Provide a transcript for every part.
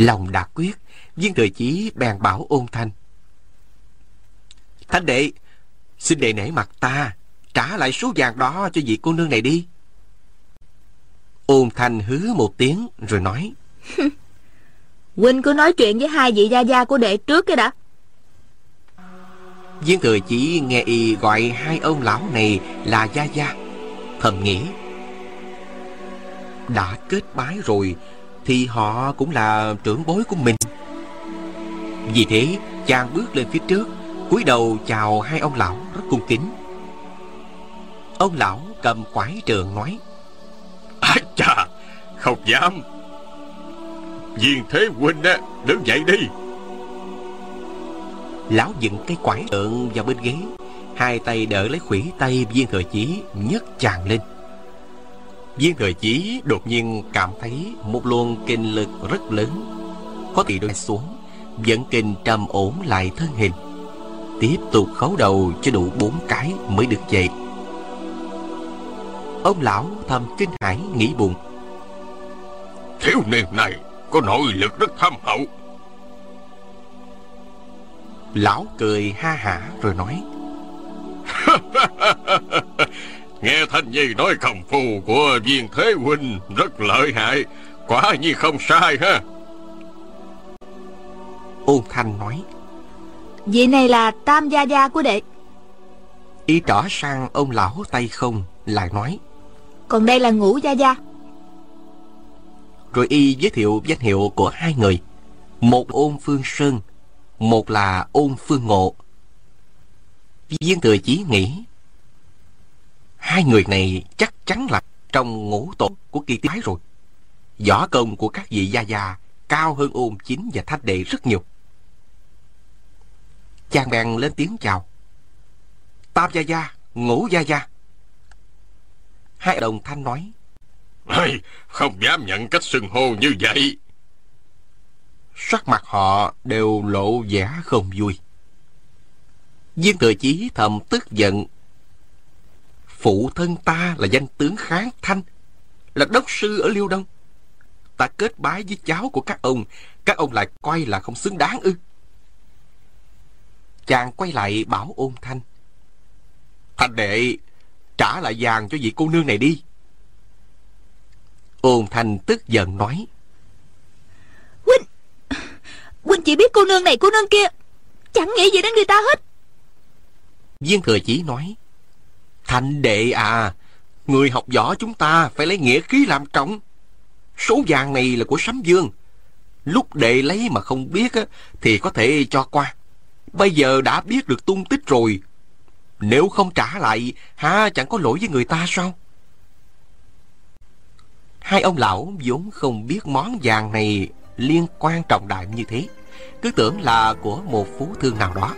Lòng đã quyết Viên thời chí bèn bảo ôn thanh. Thanh đệ Xin đệ nể mặt ta Trả lại số vàng đó cho vị cô nương này đi. Ôn thanh hứa một tiếng Rồi nói. Huynh cứ nói chuyện với hai vị gia gia của đệ trước cái đã. Viên thừa chỉ nghe y gọi hai ông lão này là Gia Gia Thầm nghĩ. Đã kết bái rồi Thì họ cũng là trưởng bối của mình. Vì thế chàng bước lên phía trước cúi đầu chào hai ông lão rất cung kính. Ông lão cầm quải trường nói À chà Không dám. Viên Thế Huynh á Đứng dậy đi. Lão dựng cái quải trượng vào bên ghế Hai tay đỡ lấy khủy tay viên thừa chí nhấc chàng lên Viên thừa chí đột nhiên cảm thấy Một luồng kinh lực rất lớn. Có tỷ đôi xuống Dẫn kinh trầm ổn lại thân hình. Tiếp tục khấu đầu cho đủ bốn cái mới được dậy. Ông lão thầm kinh hãi nghĩ buồn. Thiếu niên này Có nội lực rất thâm hậu. Lão cười ha hả rồi nói Nghe Thanh Nhi nói công phu của viên thế huynh Rất lợi hại. Quả nhiên không sai ha. Ôn Thanh nói Vị này là tam gia gia của đệ. Y trỏ sang ông lão tay không? Lại nói Còn đây là ngũ gia gia. Rồi y giới thiệu danh hiệu của hai người. Một ôn phương sơn Một là ôn phương ngộ. Viên thừa chí nghĩ Hai người này chắc chắn là Trong ngũ tổ của kỳ tái rồi. Võ công của các vị gia gia Cao hơn ôn chính và thách đệ rất nhiều. Chàng bèn lên tiếng chào. Tam gia gia Ngũ gia gia. Hai đồng thanh nói. Ây, Không dám nhận cách xưng hô như vậy. Sắc mặt họ đều lộ vẻ không vui. Viên thừa chí thầm tức giận Phụ thân ta là danh tướng kháng thanh Là đốc sư ở Liêu Đông. Ta kết bái với cháu của các ông Các ông lại coi là không xứng đáng ư. Chàng quay lại bảo ôn thanh. Thanh đệ Trả lại vàng cho vị cô nương này đi. Ôn thanh tức giận nói. Huynh Huynh chỉ biết cô nương này cô nương kia Chẳng nghĩ gì đến người ta hết. Viên thừa chỉ nói Thanh đệ à Người học võ chúng ta phải lấy nghĩa khí làm trọng. Số vàng này là của Sấm Dương. Lúc đệ lấy mà không biết á, Thì có thể cho qua. Bây giờ đã biết được tung tích rồi. Nếu không trả lại ha chẳng có lỗi với người ta sao? Hai ông lão vốn không biết món vàng này Liên quan trọng đại như thế. Cứ tưởng là của một phú thương nào đó.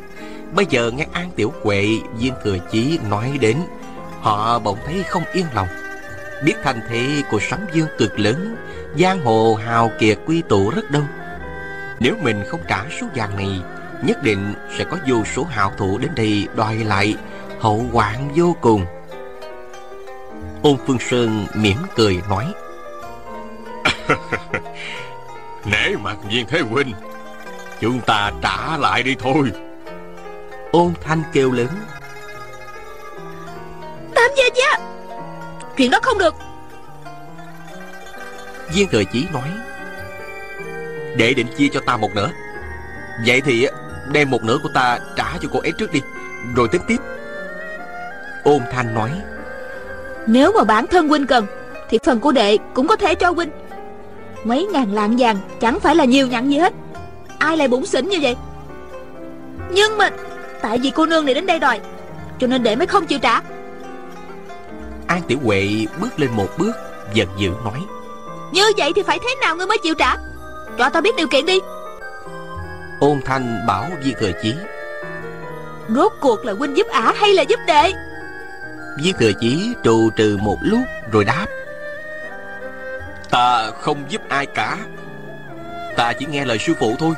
Bây giờ nghe An Tiểu quệ Viên Thừa Chí nói đến Họ bỗng thấy không yên lòng. Biết thành thế của sấm dương cực lớn Giang hồ hào kiệt quy tụ rất đông. Nếu mình không trả số vàng này Nhất định sẽ có vô số hảo thủ đến đây đòi lại Hậu hoạn vô cùng. Ôn Phương Sơn mỉm cười nói Nể mặt viên thế huynh Chúng ta trả lại đi thôi. Ôn Thanh kêu lớn Tam gia gia Chuyện đó không được. Viên Thừa Chí nói Đệ định chia cho ta một nửa. Vậy thì đem một nửa của ta trả cho cô ấy trước đi Rồi tính tiếp. Ôn Thanh nói Nếu mà bản thân huynh cần Thì phần của đệ cũng có thể cho huynh. Mấy ngàn lạng vàng Chẳng phải là nhiều nhận gì hết. Ai lại bụng xỉn như vậy? Nhưng mà Tại vì cô nương này đến đây đòi Cho nên đệ mới không chịu trả An Tiểu Huệ bước lên một bước Giận dữ nói. Như vậy thì phải thế nào ngươi mới chịu trả? Cho tao biết điều kiện đi. Ôn thanh bảo viên thừa chí. Rốt cuộc là huynh giúp ả hay là giúp đệ? Viên thừa chí trù trừ một lúc rồi đáp. Ta không giúp ai cả. Ta chỉ nghe lời sư phụ thôi.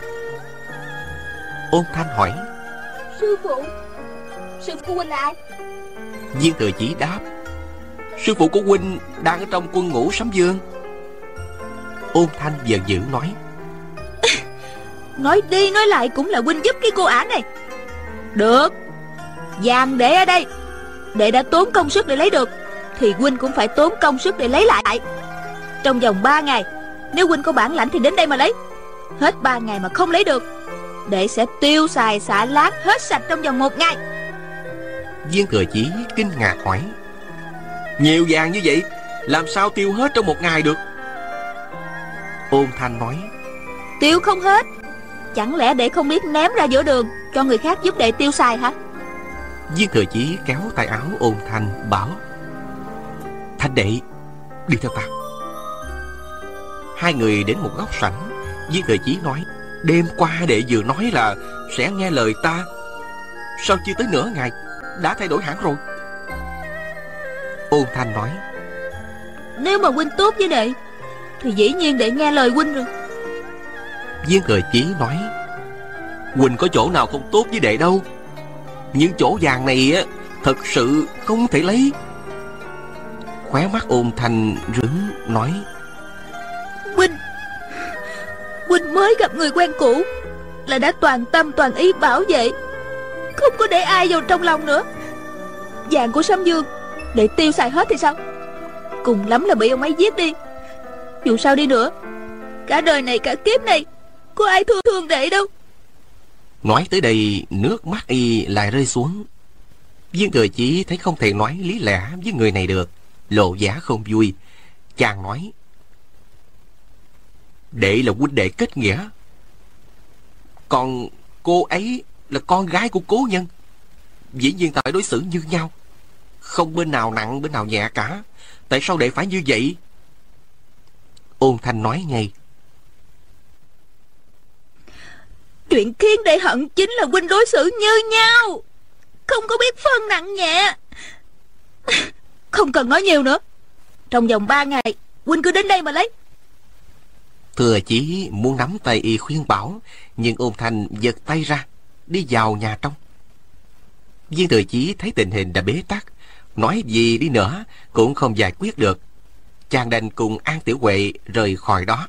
Ôn thanh hỏi. Sư phụ? Sư phụ huynh là ai? Viên thừa chí đáp Sư phụ của huynh đang ở trong quân ngũ sấm dương. Ôn thanh giận dữ nói. Nói đi nói lại cũng là huynh giúp cái cô ả này. Được. Vàng để ở đây. Đệ đã tốn công sức để lấy được Thì huynh cũng phải tốn công sức để lấy lại. Trong vòng 3 ngày Nếu huynh có bản lãnh thì đến đây mà lấy. Hết 3 ngày mà không lấy được Đệ sẽ tiêu xài xả lát hết sạch trong vòng một ngày. Viên thừa chí kinh ngạc hỏi Nhiều vàng như vậy Làm sao tiêu hết trong một ngày được? Ôn thanh nói Tiêu không hết? Chẳng lẽ đệ không biết ném ra giữa đường Cho người khác giúp đệ tiêu xài hả? Viên thừa chí kéo tay áo ôn thanh bảo Thanh đệ Đi theo ta. Hai người đến một góc sảnh Viên thừa chí nói Đêm qua đệ vừa nói là Sẽ nghe lời ta. Sao chưa tới nửa ngày Đã thay đổi hẳn rồi Ôn thanh nói. Nếu mà huynh tốt với đệ Thì dĩ nhiên đệ nghe lời huynh rồi. Viên thừa chí nói Quỳnh có chỗ nào không tốt với đệ đâu. Những chỗ vàng này á Thật sự không thể lấy. Khóe mắt ôn thanh rứng nói Huynh Huynh mới gặp người quen cũ Là đã toàn tâm toàn ý bảo vệ. Không có để ai vào trong lòng nữa. Vàng của Sâm Dương để tiêu xài hết thì sao? Cùng lắm là bị ông ấy giết đi. Dù sao đi nữa, Cả đời này, cả kiếp này, Có ai thương thương đệ đâu? Nói tới đây, nước mắt y lại rơi xuống. Viên thừa chí thấy không thể nói lý lẽ với người này được, Lộ giả không vui. Chàng nói, Đệ là huynh đệ kết nghĩa. Còn cô ấy là con gái của cố nhân. Dĩ nhiên ta phải đối xử như nhau. Không bên nào nặng bên nào nhẹ cả. Tại sao đệ phải như vậy? Ôn thanh nói ngay. Chuyện khiến đệ hận chính là huynh đối xử như nhau. Không có biết phân nặng nhẹ. Không cần nói nhiều nữa. Trong vòng 3 ngày Huynh cứ đến đây mà lấy. Thừa chí muốn nắm tay y khuyên bảo Nhưng ôn thanh giật tay ra Đi vào nhà trong. Viên thừa chí thấy tình hình đã bế tắc Nói gì đi nữa, Cũng không giải quyết được. Chàng đành cùng An Tiểu Huệ rời khỏi đó.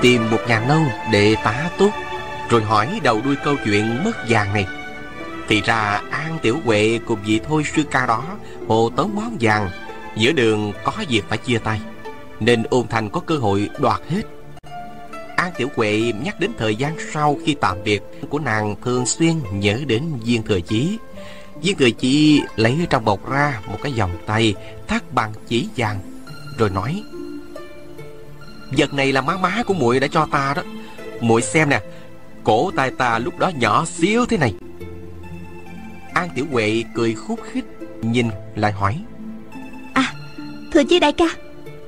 Tìm một nhà nông để tá túc, Rồi hỏi đầu đuôi câu chuyện mất vàng này. Thì ra An Tiểu Huệ cùng vị thôi sư ca đó Hồ tống món vàng. Giữa đường có việc phải chia tay, Nên ôn thành có cơ hội đoạt hết. An Tiểu Quệ nhắc đến thời gian sau khi tạm biệt của nàng thường xuyên nhớ đến viên thừa chí. Viên thừa chí lấy trong bọc ra một cái vòng tay, thắt bằng chỉ vàng, rồi nói, Vật này là má má của muội đã cho ta đó. Muội xem nè, Cổ tay ta lúc đó nhỏ xíu thế này. An Tiểu Huệ cười khúc khích, Nhìn lại hỏi À Thừa chí đại ca,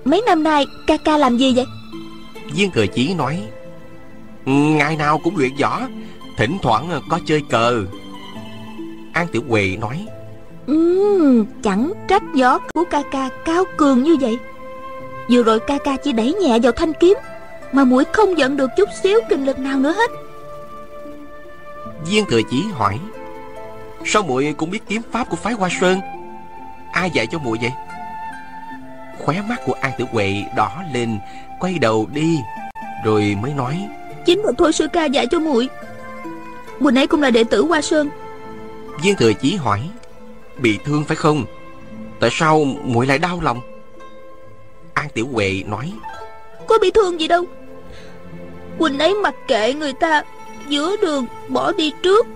Mấy năm nay ca ca làm gì vậy? Viên Thừa Chí nói Ngày nào cũng luyện võ Thỉnh thoảng có chơi cờ. An Tiểu Huệ nói Ừm, chẳng trách gió của ca ca cao cường như vậy. Vừa rồi ca ca chỉ đẩy nhẹ vào thanh kiếm Mà mũi không giận được chút xíu kinh lực nào nữa hết. Viên Thừa Chí hỏi Sao muội cũng biết kiếm pháp của phái Hoa Sơn? Ai dạy cho muội vậy? Khóe mắt của An Tử Huệ đỏ lên Quay đầu đi Rồi mới nói. Chính là thôi sư ca dạy cho muội. Mùa nãy cũng là đệ tử Hoa Sơn. Viên Thừa Chí hỏi Bị thương phải không? Tại sao muội lại đau lòng? An Tiểu Huệ nói Có bị thương gì đâu. Quỳnh ấy mặc kệ người ta Giữa đường bỏ đi trước.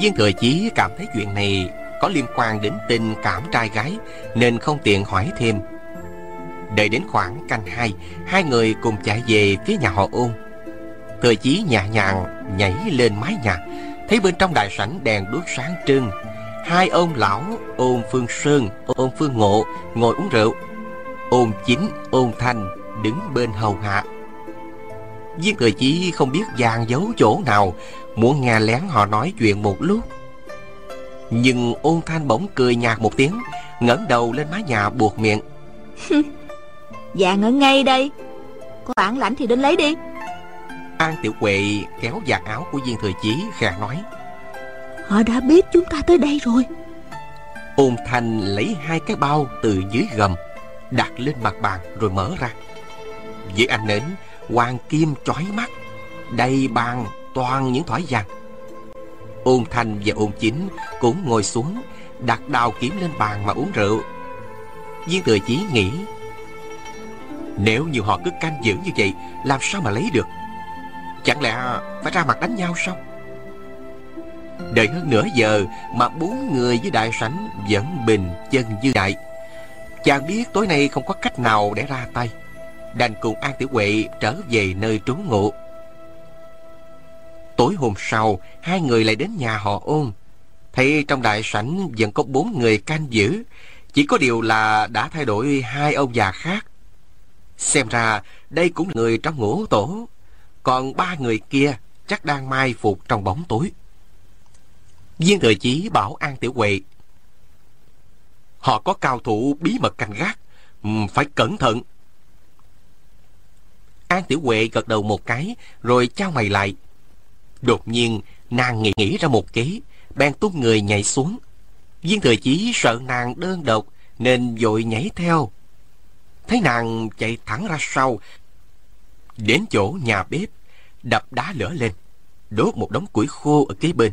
Viên Thừa Chí cảm thấy chuyện này Có liên quan đến tình cảm trai gái Nên không tiện hỏi thêm Đợi đến khoảng canh hai Hai người cùng chạy về phía nhà họ ôn Thừa Chí nhẹ nhàng nhảy lên mái nhà Thấy bên trong đại sảnh đèn đuốc sáng trưng Hai ông lão ôn Phương Sơn, ôn Phương Ngộ ngồi uống rượu. Ôn Chính, ôn Thanh đứng bên hầu hạ. Viên Thừa Chí không biết gian giấu chỗ nào, muốn nghe lén họ nói chuyện một lúc. Nhưng ôn Thanh bỗng cười nhạt một tiếng, ngẩng đầu lên mái nhà buộc miệng. Vàng ở ngay đây. Có bản lãnh thì đến lấy đi. An Tiểu Huệ kéo giặt áo của viên thừa chí khẽ nói. Họ đã biết chúng ta tới đây rồi. Ôn Thanh lấy hai cái bao từ dưới gầm Đặt lên mặt bàn rồi mở ra. Dưới ánh nến Hoàng kim chói mắt Đầy bàn toàn những thỏi vàng. Ôn Thanh và ôn chính Cũng ngồi xuống Đặt đào kiếm lên bàn mà uống rượu. Viên thừa chí nghĩ nếu như họ cứ canh giữ như vậy, Làm sao mà lấy được? Chẳng lẽ phải ra mặt đánh nhau sao? Đợi hơn nửa giờ Mà bốn người với đại sảnh Vẫn bình chân như đại. Chàng biết tối nay không có cách nào để ra tay. Đành cùng An Tiểu Huệ trở về nơi trú ngụ. Tối hôm sau, Hai người lại đến nhà họ ôn. Thấy trong đại sảnh vẫn có bốn người canh giữ, Chỉ có điều là đã thay đổi hai ông già khác. Xem ra đây cũng là người trong ngũ tổ. Còn ba người kia chắc đang mai phục trong bóng tối. Viên thừa chí bảo An Tiểu Huệ Họ có cao thủ bí mật canh gác Phải cẩn thận. An Tiểu Huệ gật đầu một cái Rồi trao mày lại. Đột nhiên nàng nghĩ, nghĩ ra một kế bèn tung người nhảy xuống. Viên thừa chí sợ nàng đơn độc nên vội nhảy theo thấy nàng chạy thẳng ra sau đến chỗ nhà bếp đập đá lửa lên đốt một đống củi khô ở kế bên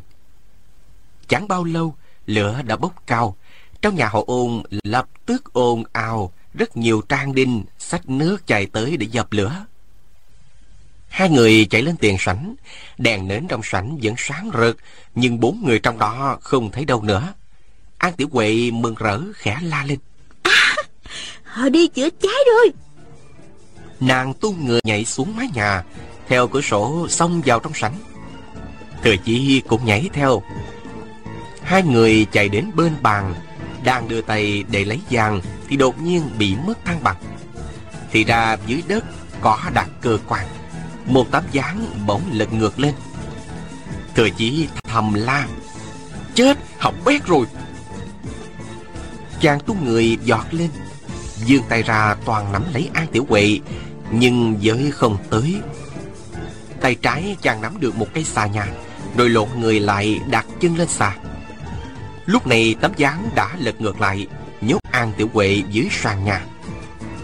chẳng bao lâu lửa đã bốc cao trong nhà họ ôn lập tức ồn ào rất nhiều trang đinh xách nước chạy tới để dập lửa Hai người chạy lên tiền sảnh, đèn nến trong sảnh vẫn sáng rực, nhưng bốn người trong đó không thấy đâu nữa. An Tiểu Huệ mừng rỡ khẽ la lên. À, họ đi chữa cháy rồi. Nàng tung người nhảy xuống mái nhà, theo cửa sổ xông vào trong sảnh. Thừa chí cũng nhảy theo. Hai người chạy đến bên bàn, đang đưa tay để lấy vàng thì đột nhiên bị mất thăng bằng. Thì ra dưới đất có đặt cơ quan một tấm dáng bỗng lật ngược lên Thừa chỉ thầm la Chết học bét rồi Chàng tung người giọt lên Dương tay ra toàn nắm lấy An Tiểu Huệ, Nhưng giới không tới. Tay trái chàng nắm được một cây xà nhà, Rồi lộn người lại đặt chân lên xà. Lúc này tấm gián đã lật ngược lại, Nhốt An Tiểu Huệ dưới sàn nhà.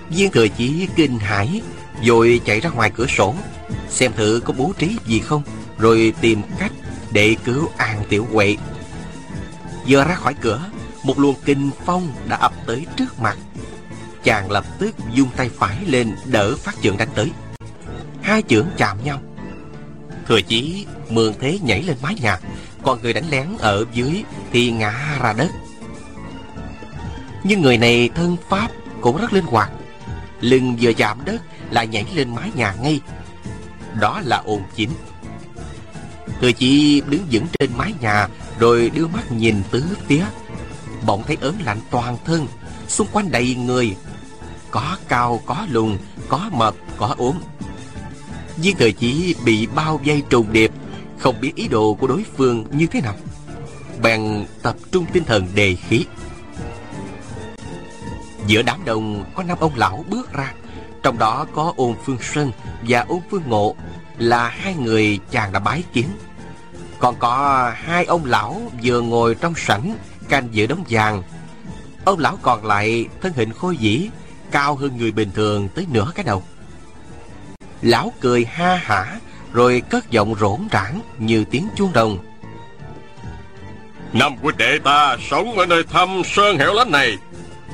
Viên cười chí kinh hãi Rồi chạy ra ngoài cửa sổ, Xem thử có bố trí gì không, Rồi tìm cách để cứu An Tiểu Huệ. Vừa ra khỏi cửa, Một luồng kinh phong đã ập tới trước mặt. Chàng lập tức dung tay phải lên Đỡ phát trưởng đánh tới. Hai chưởng chạm nhau. Thừa chí mượn thế nhảy lên mái nhà, Còn người đánh lén ở dưới Thì ngã ra đất. Nhưng người này thân pháp Cũng rất linh hoạt, Lưng vừa chạm đất Lại nhảy lên mái nhà ngay. Đó là ồn chính. Thừa chí đứng vững trên mái nhà Rồi đưa mắt nhìn tứ phía, Bỗng thấy ớn lạnh toàn thân, Xung quanh đầy người có cao, có lùn, có mập, có ốm. Viên thời chỉ bị bao vây trùng điệp Không biết ý đồ của đối phương như thế nào. Bèn tập trung tinh thần đề khí. Giữa đám đông có năm ông lão bước ra. Trong đó có ôn phương sơn và ôn phương ngộ là hai người chàng đã bái kiến. Còn có hai ông lão vừa ngồi trong sảnh canh giữa đống vàng. Ông lão còn lại thân hình khôi dĩ cao hơn người bình thường tới nửa cái đầu. Lão cười ha hả rồi cất giọng rỗn rãng như tiếng chuông đồng. Năm huynh đệ ta sống ở nơi thâm sơn hẻo lánh này.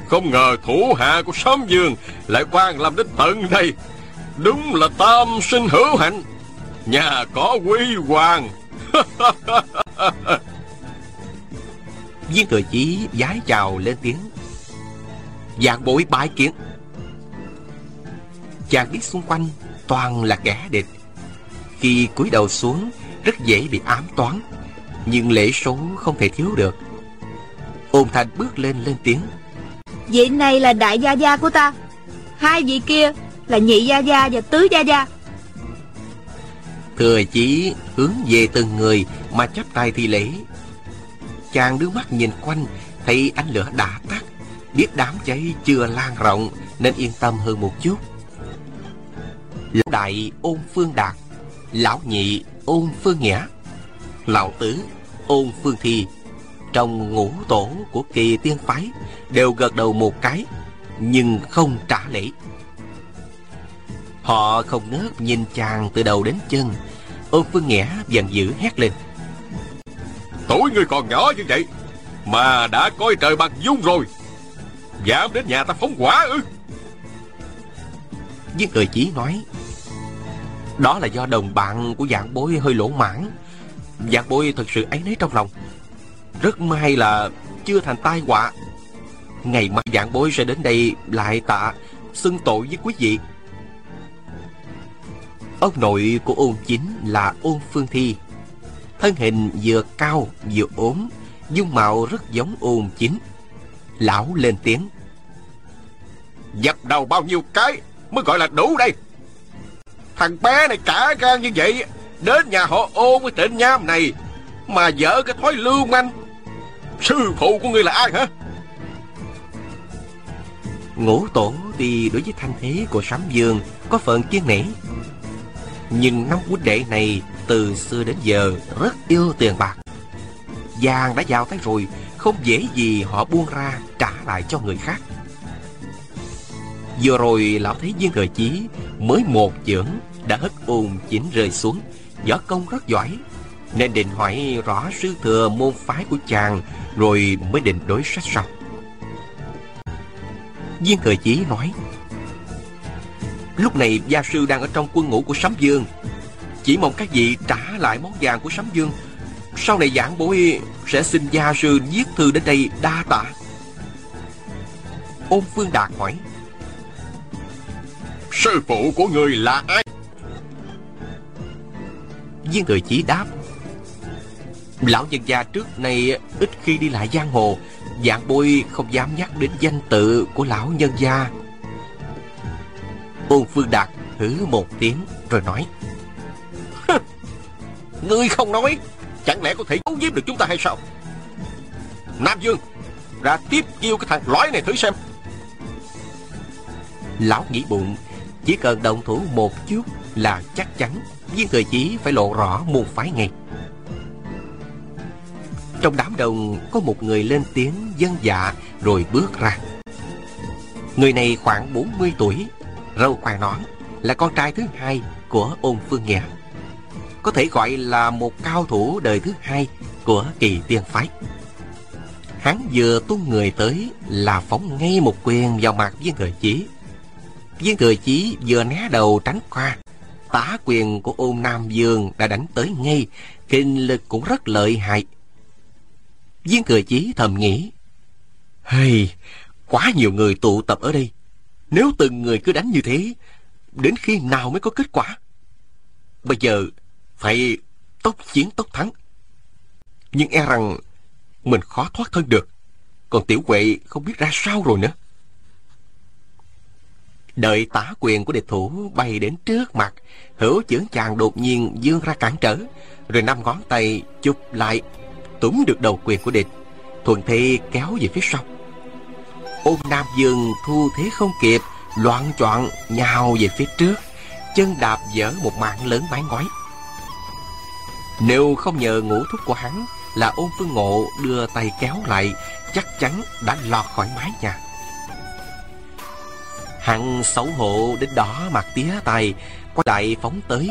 Không ngờ thủ hạ của xóm dương Lại quan làm đến tận đây. Đúng là tam sinh hữu hạnh. Nhà có quy hoàng. Viên thừa chí giái chào lên tiếng Dạng bối bái kiến. Chàng biết xung quanh toàn là kẻ địch. Khi cúi đầu xuống Rất dễ bị ám toán Nhưng lễ số không thể thiếu được. Ôn thành bước lên lên tiếng. Vị này là đại gia gia của ta. Hai vị kia là nhị gia gia và tứ gia gia. Thừa chí hướng về từng người Mà chắp tay thi lễ. Chàng đưa mắt nhìn quanh Thấy ánh lửa đã tắt Biết đám cháy chưa lan rộng, Nên yên tâm hơn một chút. Lão đại ôn phương đạt, Lão nhị ôn phương nghĩa, Lão tứ ôn phương thi. Trong ngũ tổ của kỳ tiên phái Đều gật đầu một cái, Nhưng không trả lễ. Họ không ngớt nhìn chàng từ đầu đến chân, Ôn phương nghĩa giận dữ hét lên. Tuổi người còn nhỏ như vậy, Mà đã coi trời bằng dung rồi. Dám đến nhà ta phóng quả ư. Viên cười chí nói, Đó là do đồng bạn của dạng bối hơi lỗ mãn. Dạng bối thật sự ấy nấy trong lòng. Rất may là chưa thành tai họa. Ngày mai dạng bối sẽ đến đây lại tạ Xưng tội với quý vị. Ông nội của ôn chính là ôn phương thi. Thân hình vừa cao vừa ốm, Dung mạo rất giống ôn chính. Lão lên tiếng. Dập đầu bao nhiêu cái Mới gọi là đủ đây? Thằng bé này cả gan như vậy, Đến nhà họ ôn với tên nham này Mà dở cái thói lưu manh. Sư phụ của ngươi là ai hả? Ngũ tổ thì đối với thanh thế của Sám Dương Có phần kiên nể. Nhưng năm huynh đệ này Từ xưa đến giờ rất yêu tiền bạc. Vàng đã vào tay rồi không dễ gì họ buông ra Trả lại cho người khác. Vừa rồi lão thấy viên thời chí Mới một chưởng Đã hất ồn chỉnh rơi xuống. Võ công rất giỏi, Nên định hỏi rõ sư thừa môn phái của chàng Rồi mới định đối sách sau. Viên thời chí nói, Lúc này gia sư đang ở trong quân ngũ của Sấm Dương. Chỉ mong các vị trả lại món vàng của Sấm Dương sau này giảng bối sẽ xin gia sư viết thư đến đây đa tạ. Ôn Phương Đạt hỏi Sư phụ của người là ai? Viên thời chí đáp Lão nhân gia trước nay ít khi đi lại giang hồ Dạng bôi không dám nhắc đến danh tự của lão nhân gia. Ôn Phương Đạt hứ một tiếng rồi nói Ngươi không nói Chẳng lẽ có thể giấu giếm được chúng ta hay sao? Nam Dương, Ra tiếp kêu cái thằng lõi này thử xem. Lão nghĩ bụng, Chỉ cần động thủ một chút là chắc chắn Viên thời chí phải lộ rõ môn phái ngay. Trong đám đông, có một người lên tiếng dân dạ rồi bước ra. Người này khoảng 40 tuổi, Râu quai nón, Là con trai thứ hai của ôn phương nghĩa có thể gọi là một cao thủ đời thứ hai của kỳ tiên phái. Hắn vừa tung người tới là phóng ngay một quyền vào mặt viên thời chí. Viên thời chí vừa né đầu tránh qua Tả quyền của ôn Nam Dương đã đánh tới ngay Kinh lực cũng rất lợi hại. Viên thừa chí thầm nghĩ Hey, quá nhiều người tụ tập ở đây. Nếu từng người cứ đánh như thế Đến khi nào mới có kết quả? Bây giờ phải tốc chiến tốc thắng. Nhưng e rằng Mình khó thoát thân được. Còn tiểu quệ không biết ra sao rồi nữa. Đợi tả quyền của địch thủ bay đến trước mặt, Hữu chưởng chàng đột nhiên dương ra cản trở, Rồi năm ngón tay chụp lại, Túm được đầu quyền của địch, Thuận thi kéo về phía sau. Ôn Nam Dương thu thế không kịp, Loạn choạng nhào về phía trước, Chân đạp dở một mạng lớn mái ngói. Nếu không nhờ ngũ thúc của hắn Là ôn phương ngộ đưa tay kéo lại, Chắc chắn đã lọt khỏi mái nhà. Hắn xấu hổ đến đó mặt tía tay Quay lại phóng tới.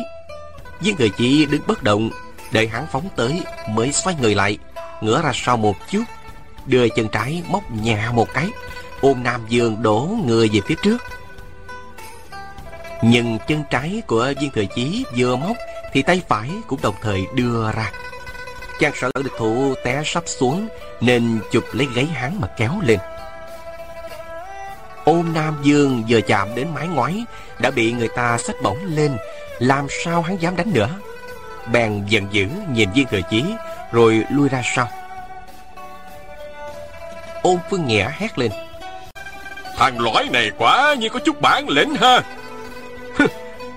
Viên người chỉ đứng bất động, Đợi hắn phóng tới mới xoay người lại, Ngửa ra sau một chút, Đưa chân trái móc nhà một cái, Ôm Nam Dương đổ người về phía trước. Nhưng chân trái của viên thời chí vừa móc thì tay phải cũng đồng thời đưa ra. Chàng sợ địch thủ té sắp xuống, Nên chụp lấy gáy hắn mà kéo lên. Ôm Nam Dương vừa chạm đến mái ngói, Đã bị người ta xách bổng lên, Làm sao hắn dám đánh nữa? Bèn giận dữ nhìn viên thừa chí, Rồi lui ra sau. Ôn Phương Nghĩa hét lên. Thằng lõi này quả như có chút bản lĩnh ha.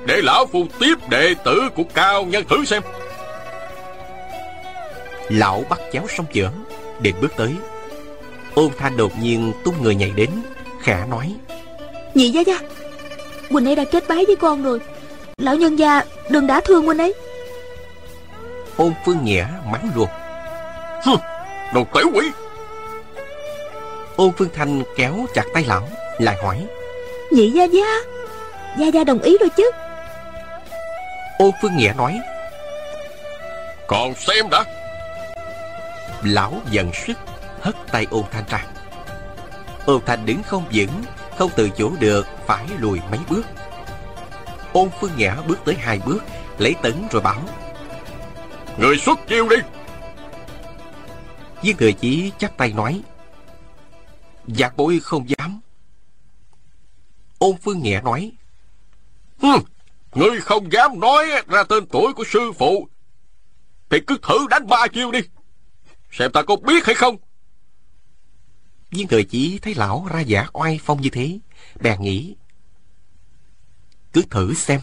Để lão phu tiếp đệ tử của cao nhân thử xem. Lão bắt chéo song chưởng Định bước tới. Ôn thanh đột nhiên tung người nhảy đến Khả nói. Nhị gia gia Quỳnh ấy đã kết bái với con rồi. Lão nhân gia đừng đã thương Quỳnh ấy. Ôn Phương Nghĩa mắng luôn. Hừ, Đồ tiểu quỷ. Ôn Phương Thanh kéo chặt tay lão Lại hỏi. Nhị gia gia Gia gia đồng ý rồi chứ Ôn Phương Nghĩa nói Còn xem đã. Lão giận sức Hất tay ôn thanh ra. Ôn thanh đứng không vững Không tự chủ được Phải lùi mấy bước. Ôn Phương Nghĩa bước tới hai bước Lấy tấn rồi bảo Người xuất chiêu đi. Viên thừa chí chắp tay nói Giặc bối không dám. Ôn Phương Nghĩa nói Hừ, Ngươi không dám nói ra tên tuổi của sư phụ. Thì cứ thử đánh ba chiêu đi. Xem ta có biết hay không. Viên thừa chí thấy lão ra giả oai phong như thế Bèn nghĩ Cứ thử xem.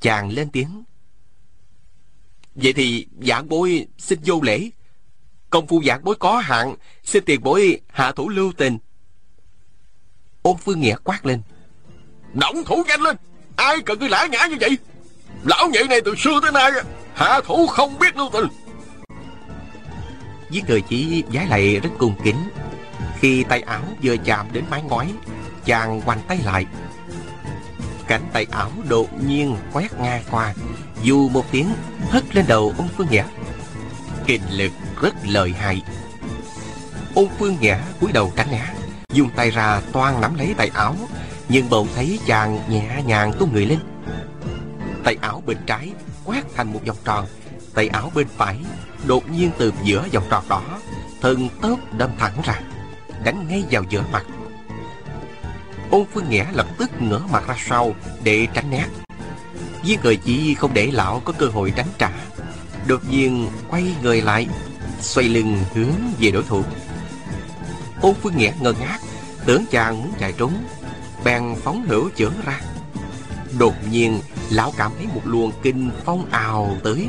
Chàng lên tiếng Vậy thì giảng bối xin vô lễ. Công phu giảng bối có hạn Xin tiền bối hạ thủ lưu tình. Ôn phương nghĩa quát lên Động thủ nhanh lên Ai cần ngươi lã nhã như vậy? Lão nhị này từ xưa tới nay Hạ thủ không biết lưu tình. Viên thừa chí giái lại rất cung kính. Khi tay áo vừa chạm đến mái ngói, Chàng quanh tay lại. Cánh tay áo đột nhiên quét ngang qua, Dù một tiếng hất lên đầu ông Phương Nhã. Kinh lực rất lợi hại. Ông Phương Nhã cúi đầu tránh né, Dùng tay ra toan nắm lấy tay áo nhưng bỗng thấy chàng nhẹ nhàng tung người lên. Tay áo bên trái quát thành một vòng tròn. Tay áo bên phải đột nhiên từ giữa vòng tròn đó Thân tớp đâm thẳng ra, Đánh ngay vào giữa mặt. Ôn Phương Nghĩa lập tức ngửa mặt ra sau Để tránh né. Viên người chỉ không để lão có cơ hội đánh trả. Đột nhiên quay người lại, Xoay lưng hướng về đối thủ. Ôn Phương Nghĩa ngơ ngác, Tưởng chàng muốn chạy trốn. Bèn phóng hữu chưởng ra. Đột nhiên, Lão cảm thấy một luồng kinh phong ào tới.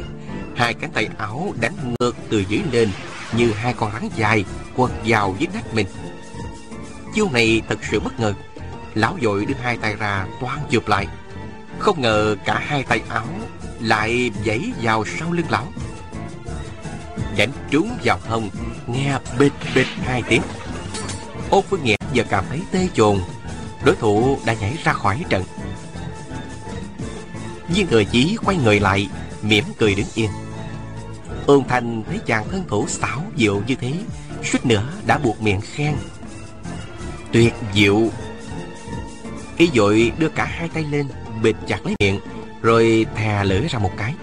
Hai cánh tay áo đánh ngược từ dưới lên, Như hai con rắn dài quật vào dưới nách mình. Chiêu này thật sự bất ngờ. Lão dội đưa hai tay ra toan chụp lại. Không ngờ cả hai tay áo Lại dãy vào sau lưng lão. Đánh trúng vào hông, Nghe bịch bịch hai tiếng. Ôn Phương Nghĩa giờ cảm thấy tê chồn. Đối thủ đã nhảy ra khỏi trận. Viên thừa chí quay người lại, mỉm cười đứng yên. Ôn Thành thấy chàng thân thủ xảo diệu như thế, Suýt nữa đã buộc miệng khen. Tuyệt diệu! Y dội đưa cả hai tay lên, Bịt chặt lấy miệng, Rồi thè lưỡi ra một cái.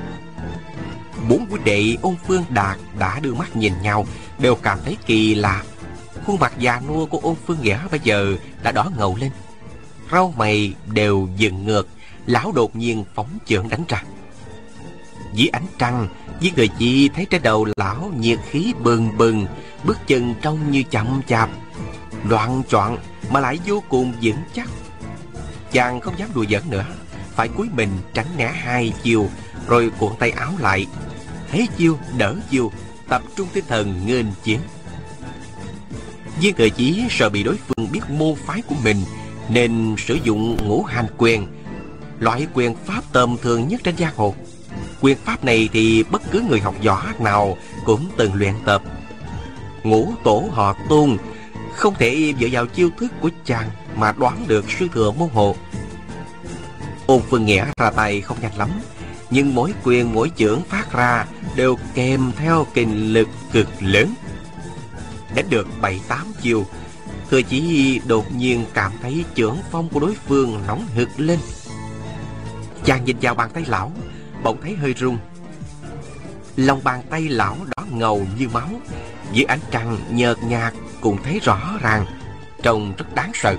Bốn quý đệ ôn phương, đạt Đã đưa mắt nhìn nhau, Đều cảm thấy kỳ lạ. Khuôn mặt già nua của ôn phương nghĩa bây giờ Đã đỏ ngầu lên. Rau mày đều dừng ngược, Lão đột nhiên phóng chưởng đánh ra. Dưới ánh trăng Viên người chị thấy trên đầu lão nhiệt khí bừng bừng, Bước chân trông như chậm chạp, Loạn choạng mà lại vô cùng vững chắc. Chàng không dám đùa giỡn nữa, Phải cúi mình tránh né hai chiều Rồi cuộn tay áo lại. Thế chiêu, đỡ chiêu, Tập trung tinh thần nghênh chiến. Viên cờ chí sợ bị đối phương biết môn phái của mình nên sử dụng ngũ hành quyền, Loại quyền pháp tầm thường nhất trên giang hồ. Quyền pháp này thì bất cứ người học võ nào cũng từng luyện tập. Ngũ tổ họ tôn Không thể dựa vào chiêu thức của chàng mà đoán được sư thừa môn hộ. Ôn Phương Nghĩa ra tay không nhanh lắm, Nhưng mỗi quyền mỗi chưởng phát ra Đều kèm theo kình lực cực lớn. Đến được bảy tám chiều Thừa chỉ đột nhiên cảm thấy chưởng phong của đối phương nóng hực lên. Chàng nhìn vào bàn tay lão, Bỗng thấy hơi rung Lòng bàn tay lão đỏ ngầu như máu, Dưới ánh trăng nhợt nhạt Cũng thấy rõ ràng, Trông rất đáng sợ.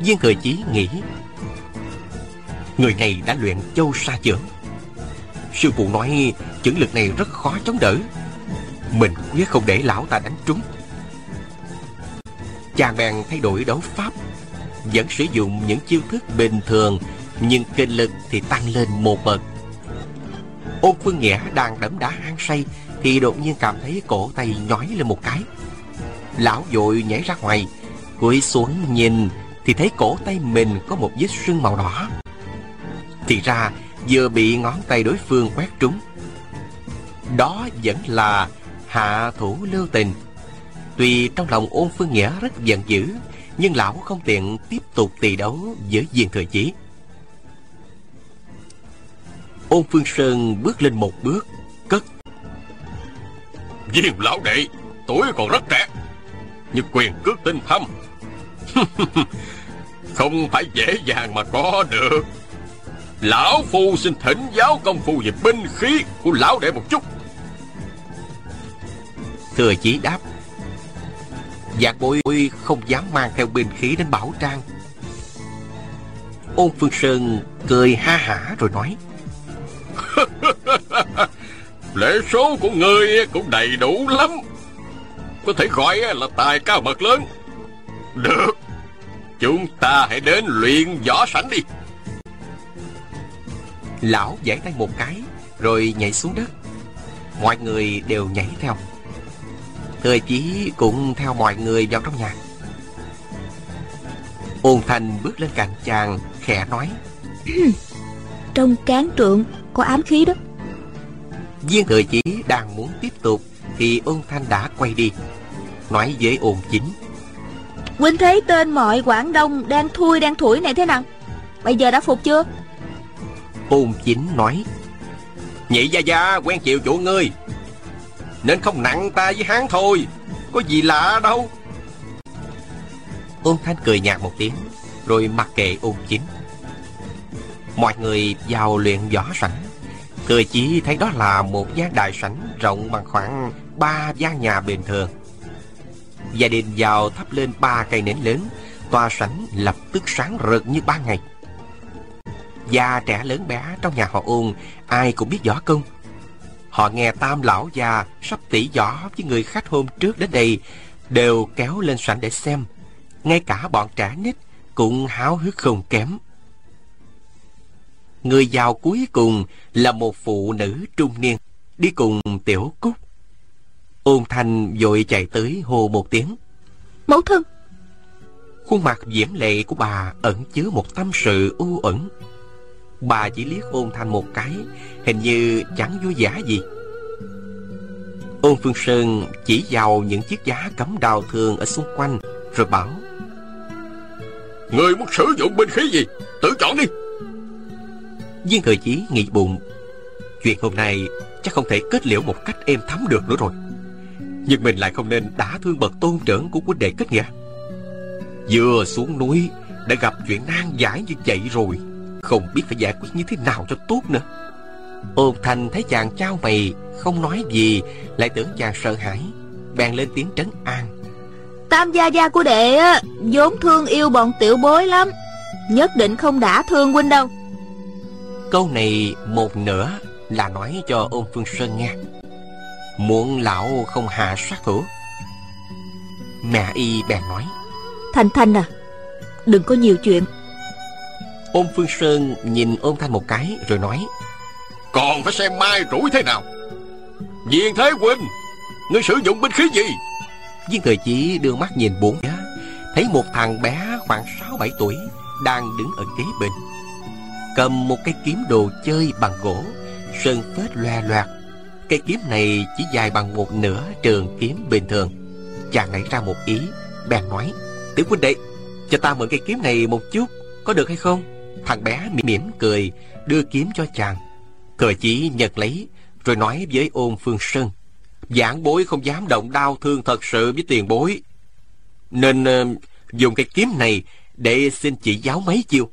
Viên cười chí nghĩ, Người này đã luyện châu sa chưởng Sư phụ nói chưởng lực này rất khó chống đỡ. Mình quyết không để lão ta đánh trúng Chàng bèn thay đổi đấu pháp, Vẫn sử dụng những chiêu thức bình thường, Nhưng kinh lực thì tăng lên một bậc. Ôn Phương Nghĩa đang đấm đá hang say Thì đột nhiên cảm thấy cổ tay nhói lên một cái. Lão vội nhảy ra ngoài, Cúi xuống nhìn Thì thấy cổ tay mình có một vết sưng màu đỏ. Thì ra, vừa bị ngón tay đối phương quét trúng. Đó vẫn là hạ thủ lưu tình. Tuy trong lòng ôn phương nghĩa rất giận dữ Nhưng lão không tiện tiếp tục tỷ đấu với viên thời chí. Ôn phương sơn bước lên một bước Cất. Viên lão đệ Tuổi còn rất trẻ Nhưng quyền cước tinh thâm. Không phải dễ dàng mà có được. Lão Phu xin thỉnh giáo công phu về binh khí của lão đệ một chút. Thừa chí đáp Giạc bối không dám mang theo binh khí đến bảo trang. Ôn Phương Sơn cười ha hả rồi nói Lễ số của ngươi cũng đầy đủ lắm. Có thể gọi là tài cao mật lớn. Được Chúng ta hãy đến luyện võ sảnh đi. Lão giãy tay một cái Rồi nhảy xuống đất. Mọi người đều nhảy theo Thừa chí cũng theo mọi người vào trong nhà. Ôn thành bước lên cạnh chàng Khẽ nói Trong cán trượng có ám khí đó. Viên thừa chí đang muốn tiếp tục Thì ôn thanh đã quay đi Nói với ôn chính. Huynh thấy tên mọi Quảng Đông Đang thui đang thủi này thế nào? Bây giờ đã phục chưa? Ôn chính nói Nhị gia gia quen chịu chủ ngươi nên không nặng ta với hắn thôi. Có gì lạ đâu. Ôn thanh cười nhạt một tiếng, Rồi mặc kệ ôn chính. Mọi người vào luyện võ sảnh. Cười chỉ thấy đó là một gian đại sảnh Rộng bằng khoảng ba gian nhà bình thường. Gia đình vào thắp lên ba cây nến lớn, Tòa sảnh lập tức sáng rực như ban ngày. Già trẻ lớn bé trong nhà họ ôn, Ai cũng biết võ công. Họ nghe tam lão già sắp tỉ võ với người khách hôm trước đến đây Đều kéo lên sảnh để xem. Ngay cả bọn trẻ nít cũng háo hức không kém. Người giàu cuối cùng là một phụ nữ trung niên Đi cùng tiểu cúc. Ôn thanh vội chạy tới hô một tiếng. Mẫu thân! Khuôn mặt diễm lệ của bà ẩn chứa một tâm sự u ẩn Bà chỉ liếc ôn thanh một cái Hình như chẳng vui vẻ gì. Ôn Phương Sơn chỉ vào những chiếc giá cấm đào thường ở xung quanh Rồi bảo Người muốn sử dụng binh khí gì? Tự chọn đi. Viên thời chí nghĩ bụng Chuyện hôm nay chắc không thể kết liễu một cách êm thấm được nữa rồi. Nhưng mình lại không nên đả thương bậc tôn trưởng của quân đệ kết nghĩa. Vừa xuống núi Đã gặp chuyện nan giải như vậy rồi Không biết phải giải quyết như thế nào cho tốt nữa. Ôn thành thấy chàng trao mày Không nói gì Lại tưởng chàng sợ hãi Bèn lên tiếng trấn an. Tam gia gia của đệ á vốn thương yêu bọn tiểu bối lắm Nhất định không đã thương huynh đâu. Câu này một nửa là nói cho ôn phương sơn nghe. Muốn lão không hạ sát thủ. Mẹ y bèn nói Thanh Thanh à Đừng có nhiều chuyện Ôn phương sơn nhìn ôn thanh một cái rồi nói. Còn phải xem mai rủi thế nào? Viên Thế Huynh Ngươi sử dụng binh khí gì? Viên thời chỉ đưa mắt nhìn bốn phía Thấy một thằng bé khoảng 6-7 tuổi Đang đứng ở kế bên. Cầm một cây kiếm đồ chơi bằng gỗ Sơn phết loe loạt Cây kiếm này chỉ dài bằng một nửa trường kiếm bình thường. Chàng nảy ra một ý Bèn nói Tiểu huynh đệ Cho ta mượn cây kiếm này một chút Có được hay không Thằng bé mỉm cười Đưa kiếm cho chàng. Cờ chỉ nhật lấy Rồi nói với ôn phương sơn Giảng bối không dám động đau thương thật sự với tiền bối. Nên uh, dùng cái kiếm này Để xin chỉ giáo mấy chiêu.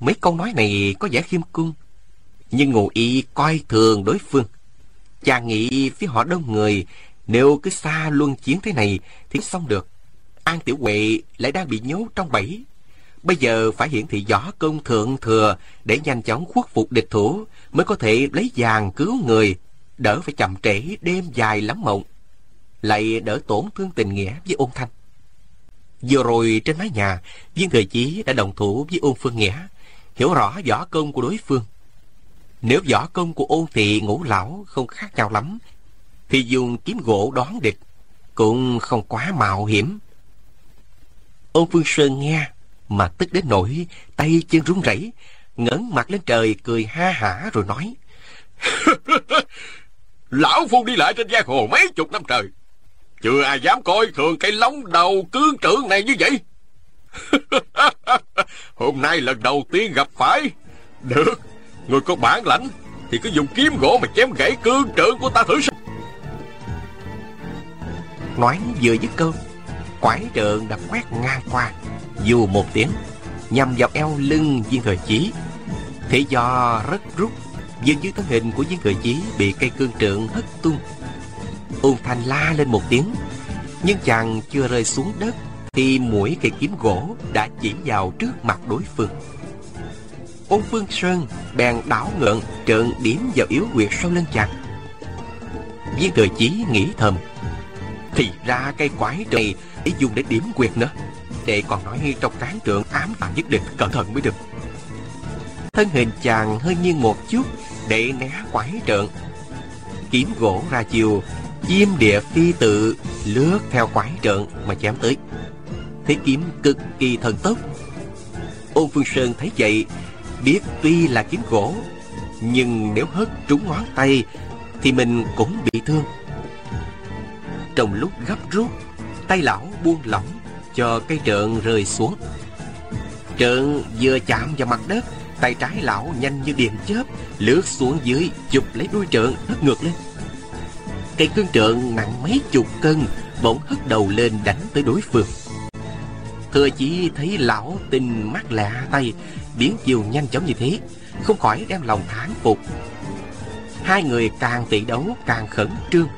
Mấy câu nói này có vẻ khiêm cung Nhưng ngụ ý coi thường đối phương. Chàng nghĩ phía họ đông người Nếu cứ xa luân chiến thế này Thì xong được. An Tiểu Huệ lại đang bị nhốt trong bẫy. Bây giờ phải hiển thị võ công thượng thừa Để nhanh chóng khuất phục địch thủ Mới có thể lấy vàng cứu người, Đỡ phải chậm trễ đêm dài lắm mộng. Lại đỡ tổn thương tình nghĩa với ôn thanh. Vừa rồi trên mái nhà, viên thời chí đã đồng thủ với ôn phương nghĩa, hiểu rõ võ công của đối phương. Nếu võ công của ôn thị ngũ lão không khác nhau lắm, thì dùng kiếm gỗ đón địch cũng không quá mạo hiểm. Ôn phương sơn nghe mà tức đến nỗi tay chân run rẩy ngẩng mặt lên trời cười ha hả rồi nói lão phu đi lại trên giang hồ mấy chục năm trời chưa ai dám coi thường cái lóng đầu cương trưởng này như vậy. Hôm nay lần đầu tiên gặp phải. Được người có bản lãnh thì cứ dùng kiếm gỗ mà chém gãy cương trưởng của ta thử xem. Nói vừa dứt câu quải trượng đã quét ngang qua dù một tiếng, nhằm vào eo lưng viên thời chí thế do rất rút, dường như thân hình của viên thời chí bị cây cương trượng hất tung. Ôn thanh la lên một tiếng, nhưng chàng chưa rơi xuống đất thì mũi cây kiếm gỗ đã chỉ vào trước mặt đối phương. Ôn phương sơn bèn đảo ngượng trợn điểm vào yếu quyệt sau lưng chàng. Viên thời chí nghĩ thầm, thì ra cây quái này để dùng để điểm quyệt nữa để còn nói trong cán trượng ám tàng nhất định, cẩn thận mới được. Thân hình chàng hơi nghiêng một chút, để né quái trượng. Kiếm gỗ ra chiều chim địa phi tự lướt theo quái trượng mà chém tới. Thế kiếm cực kỳ thần tốc. Ôn phương sơn thấy vậy, biết tuy là kiếm gỗ, nhưng nếu hất trúng ngón tay thì mình cũng bị thương. Trong lúc gấp rút, tay lão buông lỏng cho cây trượng rơi xuống. Trượng vừa chạm vào mặt đất, tay trái lão nhanh như điện chớp, lướt xuống dưới, chụp lấy đuôi trượng, hất ngược lên. Cây cương trượng nặng mấy chục cân, bỗng hất đầu lên đánh tới đối phương. Thừa chỉ thấy lão tinh mắt lạ tay, biến chiều nhanh chóng như thế, không khỏi đem lòng thán phục. Hai người càng tỷ đấu, càng khẩn trương.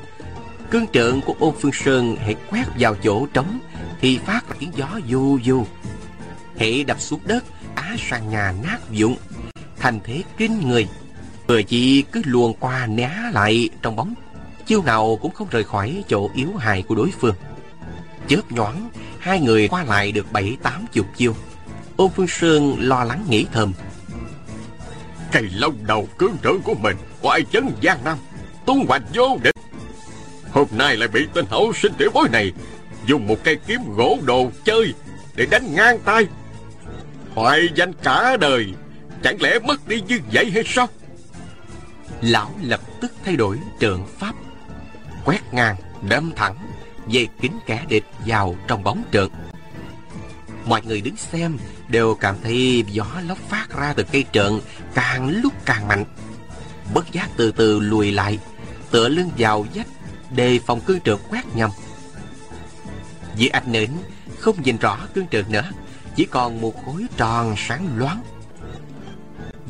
Cương trượng của ôn phương sơn hãy quét vào chỗ trống thì phát ra tiếng gió du du. Hệ đập xuống đất, á sàn nhà nát vụn. Thành thế kinh người. Vừa chỉ cứ luồn qua né lại trong bóng. Chiêu nào cũng không rời khỏi chỗ yếu hài của đối phương. Chớp nhoáng, hai người qua lại được bảy, tám chục chiêu. Ôn phương sơn lo lắng nghĩ thầm. Cây lông đầu cương trưởng của mình, oai chấn giang nam, tung hoành vô địch. Hôm nay lại bị tên hậu sinh tiểu bối này dùng một cây kiếm gỗ đồ chơi để đánh ngang tay. Hoại danh cả đời, chẳng lẽ mất đi như vậy hay sao? Lão lập tức thay đổi trượng pháp, quét ngang, đâm thẳng về kính kẻ địch vào trong bóng trượt. Mọi người đứng xem đều cảm thấy gió lốc phát ra từ cây trượng càng lúc càng mạnh. Bất giác từ từ lùi lại, tựa lưng vào vách, đề phòng cương trượt quét nhầm dưới ánh nến, không nhìn rõ cương trường nữa, chỉ còn một khối tròn sáng loáng.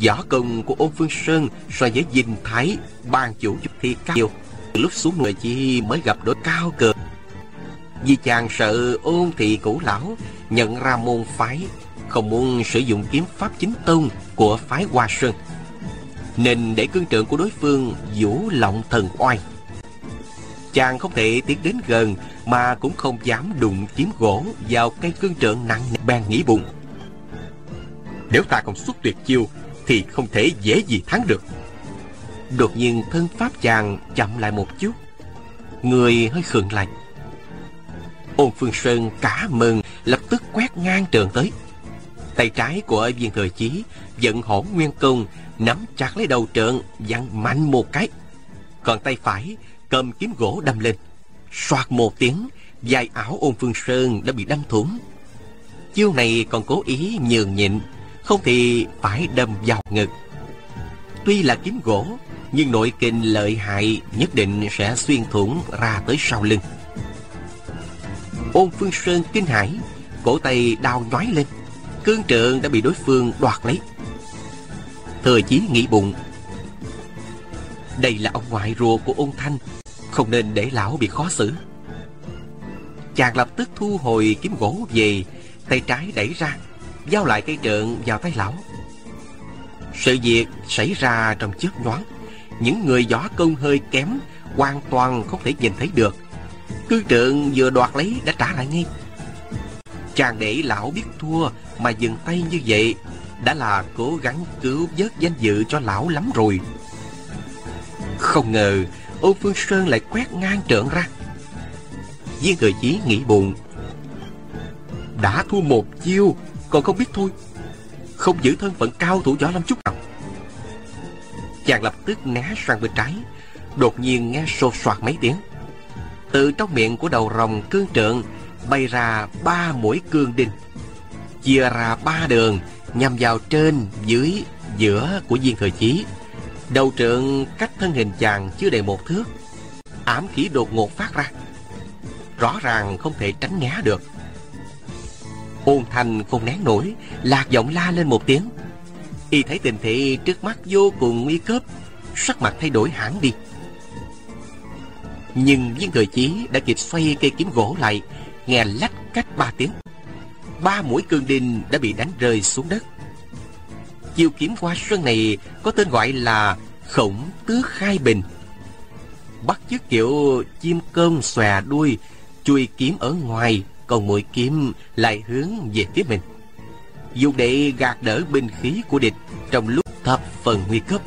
Võ công của ôn phương sơn so với dinh thái, ban chủ thì cao. Lúc xuống người chi mới gặp đối cao cường vì chàng sợ ôn thị cũ lão, nhận ra môn phái, không muốn sử dụng kiếm pháp chính tông của phái hoa sơn. Nên để cương trượng của đối phương vũ lộng thần oai chàng không thể tiến đến gần, mà cũng không dám đụng chiếm gỗ vào cây cương trượng nặng bèn nghĩ bụng, nếu ta không xuất tuyệt chiêu, thì không thể dễ gì thắng được. Đột nhiên thân pháp chàng chậm lại một chút, người hơi khựng lại. Ôn phương sơn cả mừng, lập tức quét ngang trường tới. Tay trái của viên thời chí giận hổn nguyên công, nắm chặt lấy đầu trượng Dặn mạnh một cái. Còn tay phải cầm kiếm gỗ đâm lên. Soạt một tiếng, dài ảo ôn phương sơn đã bị đâm thủng. Chiêu này còn cố ý nhường nhịn, không thì phải đâm vào ngực. Tuy là kiếm gỗ, nhưng nội kinh lợi hại nhất định sẽ xuyên thủng ra tới sau lưng. Ôn phương sơn kinh hãi, cổ tay đau nhói lên. Cương trượng đã bị đối phương đoạt lấy. Thừa chí nghĩ bụng. Đây là ông ngoại rùa của ôn thanh không nên để lão bị khó xử. Chàng lập tức thu hồi kiếm gỗ về, tay trái đẩy ra, giao lại cây trượng vào tay lão. Sự việc xảy ra trong chớp nhoáng, những người võ công hơi kém hoàn toàn không thể nhìn thấy được. Cư trượng vừa đoạt lấy đã trả lại ngay. Chàng để lão biết thua Mà dừng tay như vậy, Đã là cố gắng cứu vớt danh dự cho lão lắm rồi. Không ngờ Ô Phương Sơn lại quét ngang trợn ra. Viên thừa chí nghĩ buồn. Đã thua một chiêu Còn không biết thôi. Không giữ thân phận cao thủ võ lâm chút nào. Chàng lập tức né sang bên trái Đột nhiên nghe sột soạt mấy tiếng. Từ trong miệng của đầu rồng cương trượng Bay ra ba mũi cương đinh Chia ra ba đường Nhằm vào trên, dưới, giữa của viên thời chí. Đầu trượng cách thân hình chàng chưa đầy một thước. Ám khí đột ngột phát ra. Rõ ràng không thể tránh né được. Ôn thành không nén nổi, Lạc giọng la lên một tiếng. Y thấy tình thị trước mắt vô cùng nguy cấp, Sắc mặt thay đổi hẳn đi. Nhưng viên thời chí đã kịp xoay cây kiếm gỗ lại, Nghe lách cách ba tiếng. Ba mũi cương đinh đã bị đánh rơi xuống đất. Chiêu kiếm hoa xuân này có tên gọi là khổng tước khai bình. Bắt chước kiểu chim cơm xòe đuôi, Chui kiếm ở ngoài, Còn mũi kiếm lại hướng về phía mình. Dùng để gạt đỡ binh khí của địch Trong lúc thập phần nguy cấp.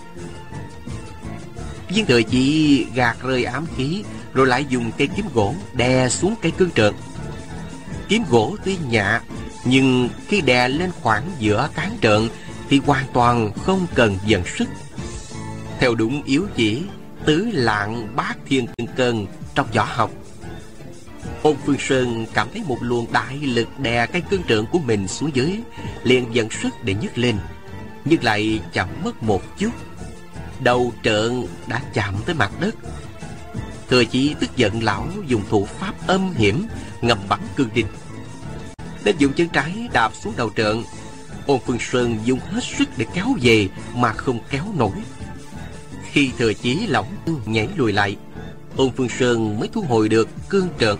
Viên thừa chỉ gạt rơi ám khí, Rồi lại dùng cây kiếm gỗ đè xuống cây cương trượng. Kiếm gỗ tuy nhạ Nhưng khi đè lên khoảng giữa cán trượng thì hoàn toàn không cần dần sức. Theo đúng yếu chỉ, Tứ lạng bát thiên cân trong võ học. Ôn Phương Sơn cảm thấy một luồng đại lực đè cái cương trượng của mình xuống dưới, liền dần sức để nhấc lên, Nhưng lại chậm mất một chút. Đầu trượng đã chạm tới mặt đất. Thừa chỉ tức giận lão dùng thủ pháp âm hiểm Ngầm bắn cương đinh. Đến dùng chân trái đạp xuống đầu trượng Ôn Phương Sơn dùng hết sức để kéo về Mà không kéo nổi. Khi thừa chí lỏng nhảy lùi lại Ôn Phương Sơn mới thu hồi được cương trượng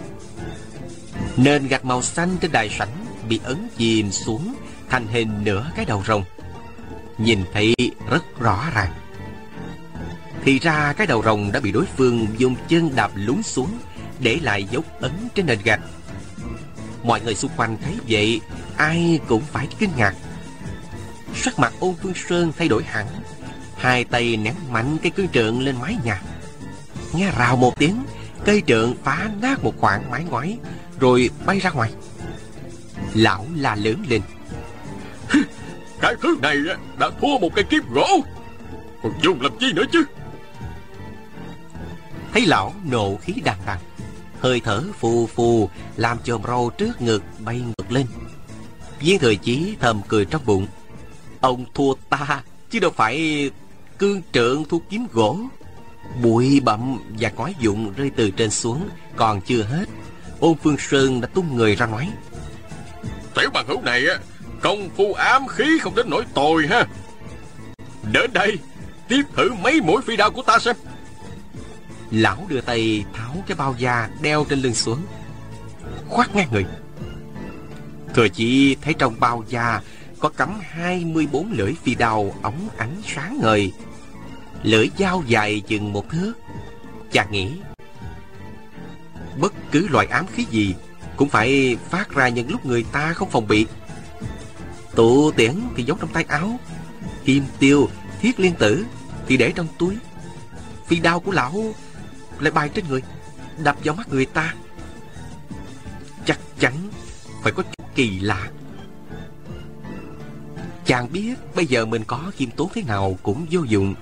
Nền gạch màu xanh trên đài sảnh Bị ấn chìm xuống, Thành hình nửa cái đầu rồng. Nhìn thấy rất rõ ràng. Thì ra cái đầu rồng đã bị đối phương dùng chân đạp lún xuống Để lại dấu ấn trên nền gạch. Mọi người xung quanh thấy vậy, Ai cũng phải kinh ngạc. Sắc mặt ôn phương sơn thay đổi hẳn. Hai tay ném mạnh cây cương trượng lên mái nhà. Nghe rào một tiếng Cây trượng phá nát một khoảng mái ngói Rồi bay ra ngoài. Lão la lớn lên. Cái thứ này đã thua một cây kiếm gỗ. Còn dùng làm chi nữa chứ? Thấy lão nộ khí đằng đằng Hơi thở phù phù Làm chồm râu trước ngực bay ngược lên. Viên thời chí thầm cười trong bụng Ông thua ta Chứ đâu phải cương trượng thu kiếm gỗ. Bụi bặm và cói dụng rơi từ trên xuống Còn chưa hết. Ôn Phương Sơn đã tung người ra nói Tiểu bằng hữu này á Công phu ám khí không đến nỗi tồi ha. Đến đây Tiếp thử mấy mũi phi đao của ta xem. Lão đưa tay tháo cái bao da đeo trên lưng xuống. Khoát ngang người. Thừa chỉ thấy trong bao da có cắm 24 lưỡi phi đao ống ánh sáng ngời. Lưỡi dao dài chừng một thước. Chàng nghĩ Bất cứ loại ám khí gì Cũng phải phát ra những lúc người ta không phòng bị. Tụ tiễn thì giấu trong tay áo. Kim tiêu, thiết liên tử Thì để trong túi. Phi đao của lão lại bay trên người Đập vào mắt người ta. Chắc chắn Phải có chút kỳ lạ Chàng biết bây giờ mình có kim tốn thế nào cũng vô dụng.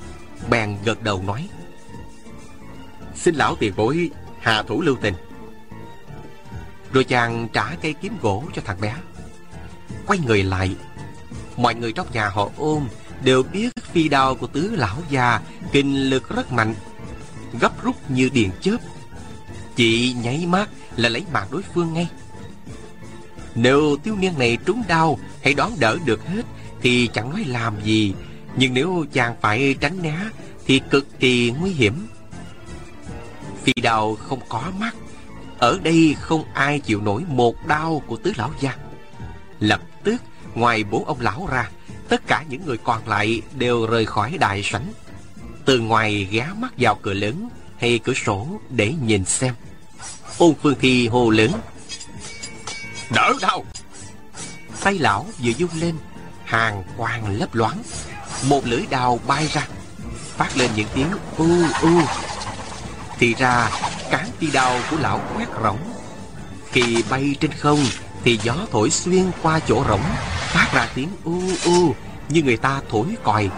Bèn gật đầu nói, Xin lão tiền bối hạ thủ lưu tình. Rồi chàng trả cây kiếm gỗ cho thằng bé. Quay người lại, Mọi người trong nhà họ ôm Đều biết phi đao của tứ lão già Kinh lực rất mạnh, gấp rút như điện chớp. Chị nháy mắt là lấy mạng đối phương ngay. Nếu thiếu niên này trúng đau hãy đón đỡ được hết thì chẳng nói làm gì, nhưng nếu chàng phải tránh né thì cực kỳ nguy hiểm. Phi đào không có mắt, ở đây không ai chịu nổi một đau của tứ lão gia. Lập tức, ngoài bốn ông lão ra, tất cả những người còn lại đều rời khỏi đại sảnh. Từ ngoài ghé mắt vào cửa lớn hay cửa sổ để nhìn xem. Ôn Phương Thi hô lớn, Đỡ đau! Tay lão vừa dung lên Hàng quang lấp loáng, Một lưỡi đào bay ra, Phát lên những tiếng u u. Thì ra, cán ti đao của lão quét rỗng. Khi bay trên không, Thì gió thổi xuyên qua chỗ rỗng, Phát ra tiếng u u Như người ta thổi còi.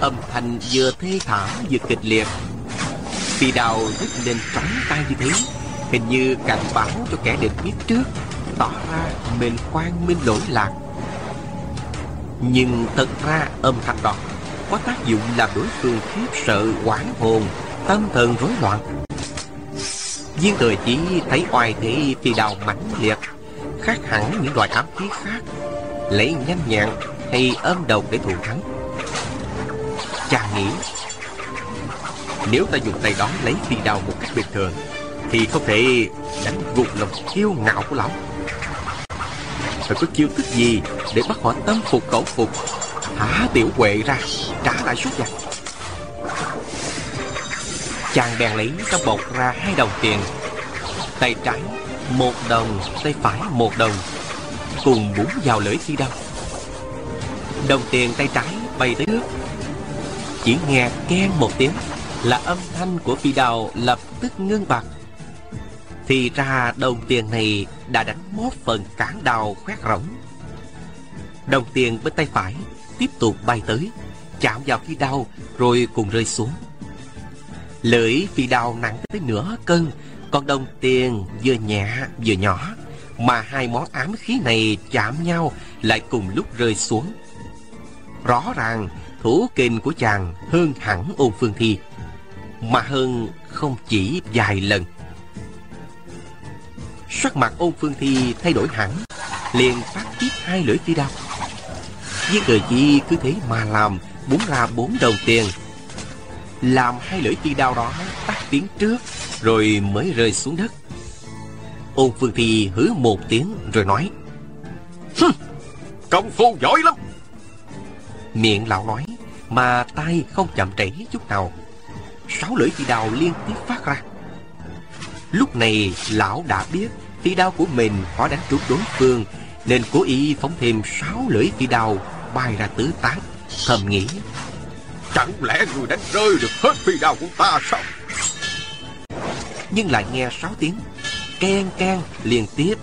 Âm thanh vừa thê thảm vừa kịch liệt. Ti đao rít lên trắng tay như thế, Hình như cảnh báo cho kẻ địch biết trước, Tỏ ra mình quan minh lỗi lạc. Nhưng thật ra âm thanh đó Có tác dụng làm đối phương khiếp sợ hoảng hồn, Tâm thần rối loạn. Viên thừa chỉ thấy oai thế phi đào mãnh liệt, Khác hẳn những loại ám khí khác, Lấy nhanh nhẹn hay âm đầu để thù thắng Chàng nghĩ, Nếu ta dùng tay đó lấy phi đào một cách bình thường, Thì không thể đánh gục lòng kiêu ngạo của lão. Phải có chiêu thức gì để bắt họ tâm phục khẩu phục? Thả tiểu huệ ra Trả lại suốt giặc Chàng bèn lấy trong bọc ra hai đồng tiền. Tay trái một đồng Tay phải một đồng Cùng búng vào lưỡi phi đao Đồng tiền tay trái bay tới nước, Chỉ nghe keng một tiếng Là âm thanh của phi đào lập tức ngưng bặt. Thì ra đồng tiền này đã đánh mốt phần cản đào khoét rỗng. Đồng tiền bên tay phải tiếp tục bay tới, Chạm vào khi đau rồi cùng rơi xuống. Lưỡi phi đao nặng tới nửa cân, Còn đồng tiền vừa nhẹ vừa nhỏ, Mà hai món ám khí này chạm nhau Lại cùng lúc rơi xuống. Rõ ràng, thủ kình của chàng hơn hẳn ôn phương thi, Mà hơn không chỉ vài lần. Sắc mặt ôn phương thi thay đổi hẳn liền phát tiếp hai lưỡi phi đao. Viên cờ chi cứ thế mà làm Búng ra bốn đồng tiền. Làm hai lưỡi phi đao đó tắt tiếng trước Rồi mới rơi xuống đất. Ôn phương thi hứ một tiếng rồi nói Hừm, Công phu giỏi lắm. Miệng lão nói Mà tay không chậm trễ chút nào. Sáu lưỡi phi đao liên tiếp phát ra Lúc này lão đã biết Phi đao của mình khó đánh trúng đối phương Nên cố ý phóng thêm sáu lưỡi phi đao Bay ra tứ tán Thầm nghĩ. Chẳng lẽ người đánh rơi được hết phi đao của ta sao? Nhưng lại nghe sáu tiếng Ken ken liên tiếp.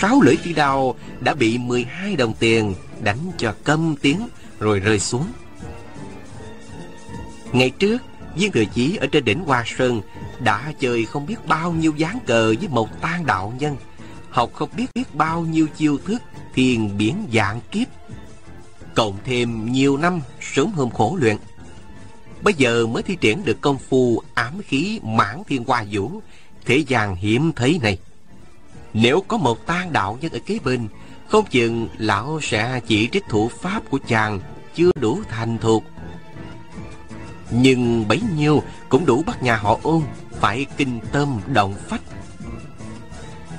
Sáu lưỡi phi đao đã bị 12 đồng tiền đánh cho câm tiếng rồi rơi xuống. Ngày trước, Viên Thừa Chí ở trên đỉnh Hoa Sơn đã chơi không biết bao nhiêu dáng cờ với một tan đạo nhân, học không biết biết bao nhiêu chiêu thức thiền biển dạng kiếp. Cộng thêm nhiều năm sớm hôm khổ luyện. Bây giờ mới thi triển được công phu ám khí mãn thiên hoa vũ, thế gian hiếm thấy này. Nếu có một tan đạo nhân ở kế bên, không chừng lão sẽ chỉ trích thủ pháp của chàng chưa đủ thành thục. Nhưng bấy nhiêu cũng đủ bắt nhà họ ôn phải kinh tâm động phách.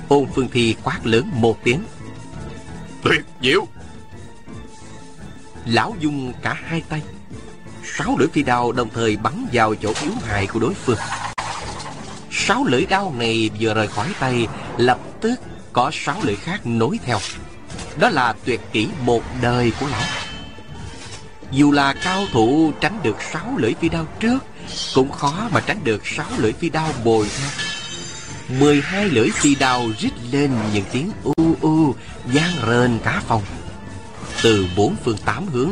Ôn Phương Thi quát lớn một tiếng. Tuyệt diệu Lão dùng cả hai tay. Sáu lưỡi phi đao đồng thời bắn vào chỗ yếu hại của đối phương. Sáu lưỡi đao này vừa rời khỏi tay, lập tức có sáu lưỡi khác nối theo. Đó là tuyệt kỹ một đời của lão dù là cao thủ tránh được sáu lưỡi phi đao trước, Cũng khó mà tránh được sáu lưỡi phi đao bồi theo mười hai lưỡi phi đao rít lên những tiếng u u gian rền cả phòng. Từ bốn phương tám hướng,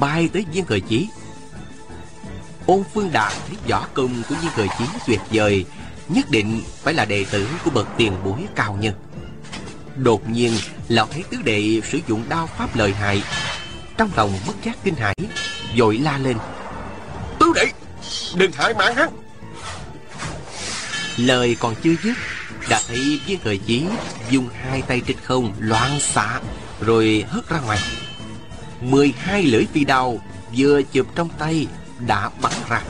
bay tới viên cờ chí. Ôn phương đạt thấy võ công của viên cờ chí tuyệt vời, Nhất định phải là đệ tử của bậc tiền bối cao nhân. Đột nhiên, Lão thấy tứ đệ sử dụng đao pháp lợi hại trong lòng bất giác kinh hãi Vội la lên. Tứ đệ Đừng hại mạng hắn. Lời còn chưa dứt Đã thấy viên thời chí Dùng hai tay trên không loạn xạ Rồi hất ra ngoài. Mười hai lưỡi phi đao Vừa chụp trong tay Đã bắn ra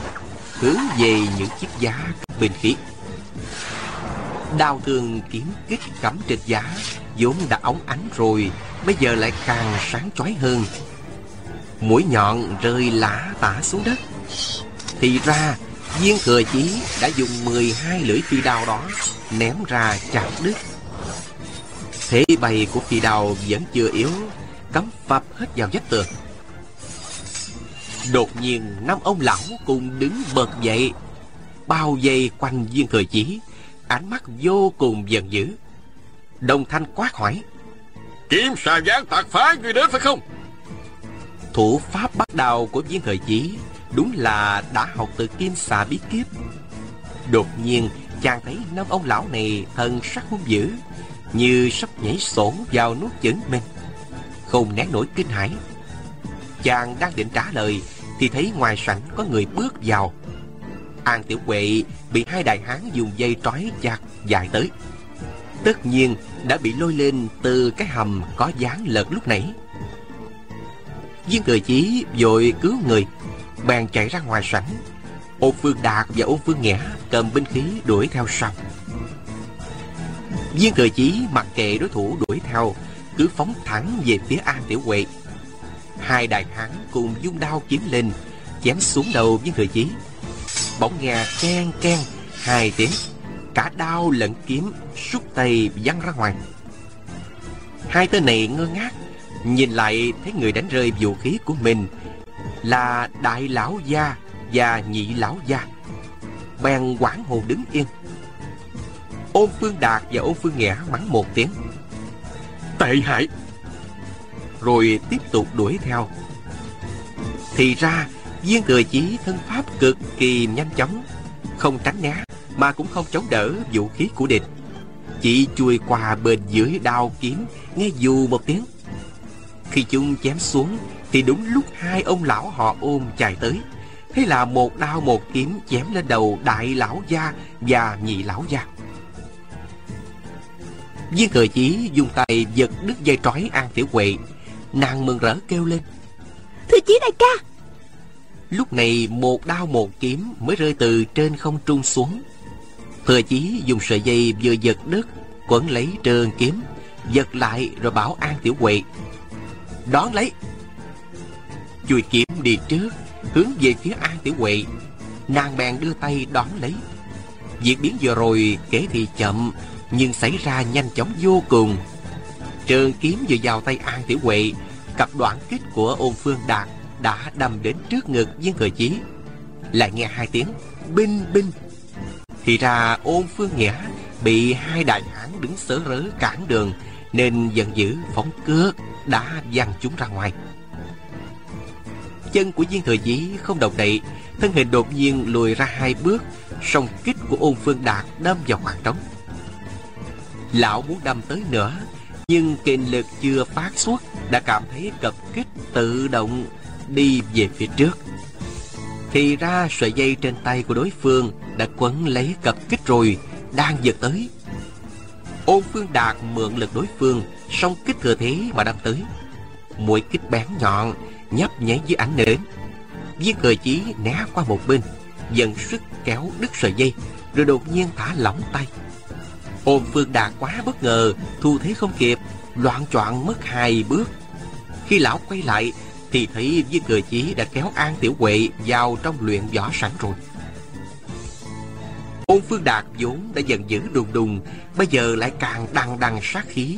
Hướng về những chiếc giá bình khí. Đao thương kiếm kích cắm trên giá vốn đã óng ánh rồi Bây giờ lại càng sáng chói hơn Mũi nhọn rơi lả tả xuống đất. Thì ra, Viên thừa chí đã dùng 12 lưỡi phi đao đó Ném ra chặt đứt Thế bay của phi đao vẫn chưa yếu, Cắm phập hết vào vách tường. Đột nhiên, năm ông lão cùng đứng bật dậy, Bao vây quanh viên thừa chí, Ánh mắt vô cùng giận dữ. Đồng thanh quát hỏi, Kiếm xà gián tạc phá người đến phải không? Thủ pháp bắt đầu của viên thời chí, Đúng là đã học từ kim xà bí kiếp Đột nhiên, chàng thấy năm ông lão này thần sắc hung dữ, Như sắp nhảy sổ vào nuốt chửng mình. Không nén nổi kinh hãi. Chàng đang định trả lời, Thì thấy ngoài sảnh có người bước vào. An Tiểu Huệ bị hai đại hán dùng dây trói chặt dài tới. Tất nhiên, đã bị lôi lên từ cái hầm có dáng lợt lúc nãy. Viên thừa chí vội cứu người. Bèn chạy ra ngoài sảnh. Ôn Phương Đạt và Ôn Phương Nghĩa cầm binh khí đuổi theo sau. Viên thừa chí mặc kệ đối thủ đuổi theo, Cứ phóng thẳng về phía An Tiểu Huệ. Hai đại hán cùng dung đao kiếm lên, Chém xuống đầu viên thừa chí Bỗng nghe ken ken hai tiếng, Cả đao lẫn kiếm Rút tay văng ra ngoài. Hai tên này ngơ ngác Nhìn lại thấy người đánh rơi vũ khí của mình Là đại lão gia và nhị lão gia. Bèn quảng hồn đứng yên. Ôn Phương Đạt và Ôn Phương Nghĩa mắng một tiếng. Tệ hại. Rồi tiếp tục đuổi theo. Thì ra Viên thừa chí thân pháp cực kỳ nhanh chóng Không tránh né Mà cũng không chống đỡ vũ khí của địch. Chỉ chui qua bên dưới đao kiếm Nghe dù một tiếng Khi chúng chém xuống Thì đúng lúc hai ông lão họ ôm chạy tới. Thế là một đao một kiếm chém lên đầu đại lão gia và nhị lão gia. Viên thừa chí dùng tay giật đứt dây trói An Tiểu Huệ. Nàng mừng rỡ kêu lên. Thừa chí đại ca! Lúc này một đao một kiếm mới rơi từ trên không trung xuống. Thừa chí dùng sợi dây vừa giật đất Quấn lấy trường kiếm Giật lại rồi bảo An Tiểu Huệ Đón lấy. Chùi kiếm đi trước, Hướng về phía An Tiểu Huệ. Nàng bèn đưa tay đón lấy. Diễn biến vừa rồi kể thì chậm, Nhưng xảy ra nhanh chóng vô cùng. Trường kiếm vừa vào tay An Tiểu Huệ, Cặp đoạn kích của ôn phương đạt đã đâm đến trước ngực viên thừa chí. Lại nghe hai tiếng, binh binh. Thì ra ôn phương nghĩa bị hai đại hán đứng sớ rớ cản đường, nên giận dữ phóng cước đã văng chúng ra ngoài. Chân của viên thừa dĩ không động đậy, thân hình đột nhiên lùi ra hai bước, song kích của ôn phương đạt đâm vào khoảng trống. Lão muốn đâm tới nữa, nhưng kình lực chưa phát xuất, đã cảm thấy cặp kích tự động đi về phía trước. Thì ra sợi dây trên tay của đối phương đã quấn lấy cặp kích rồi, đang giật tới. Ôn phương đạt mượn lực đối phương song kích thừa thế mà đâm tới. Mũi kích bén nhọn, nhấp nháy dưới ánh nến. Viên cờ chí né qua một bên, dần sức kéo đứt sợi dây, rồi đột nhiên thả lỏng tay. Ôn phương đạt quá bất ngờ, thu thế không kịp, loạn choạng mất hai bước. Khi lão quay lại, thì thấy viên cờ chí đã kéo An Tiểu Huệ vào trong luyện võ sẵn rồi. Ôn Phương Đạt vốn đã giận dữ đùng đùng, Bây giờ lại càng đằng đằng sát khí.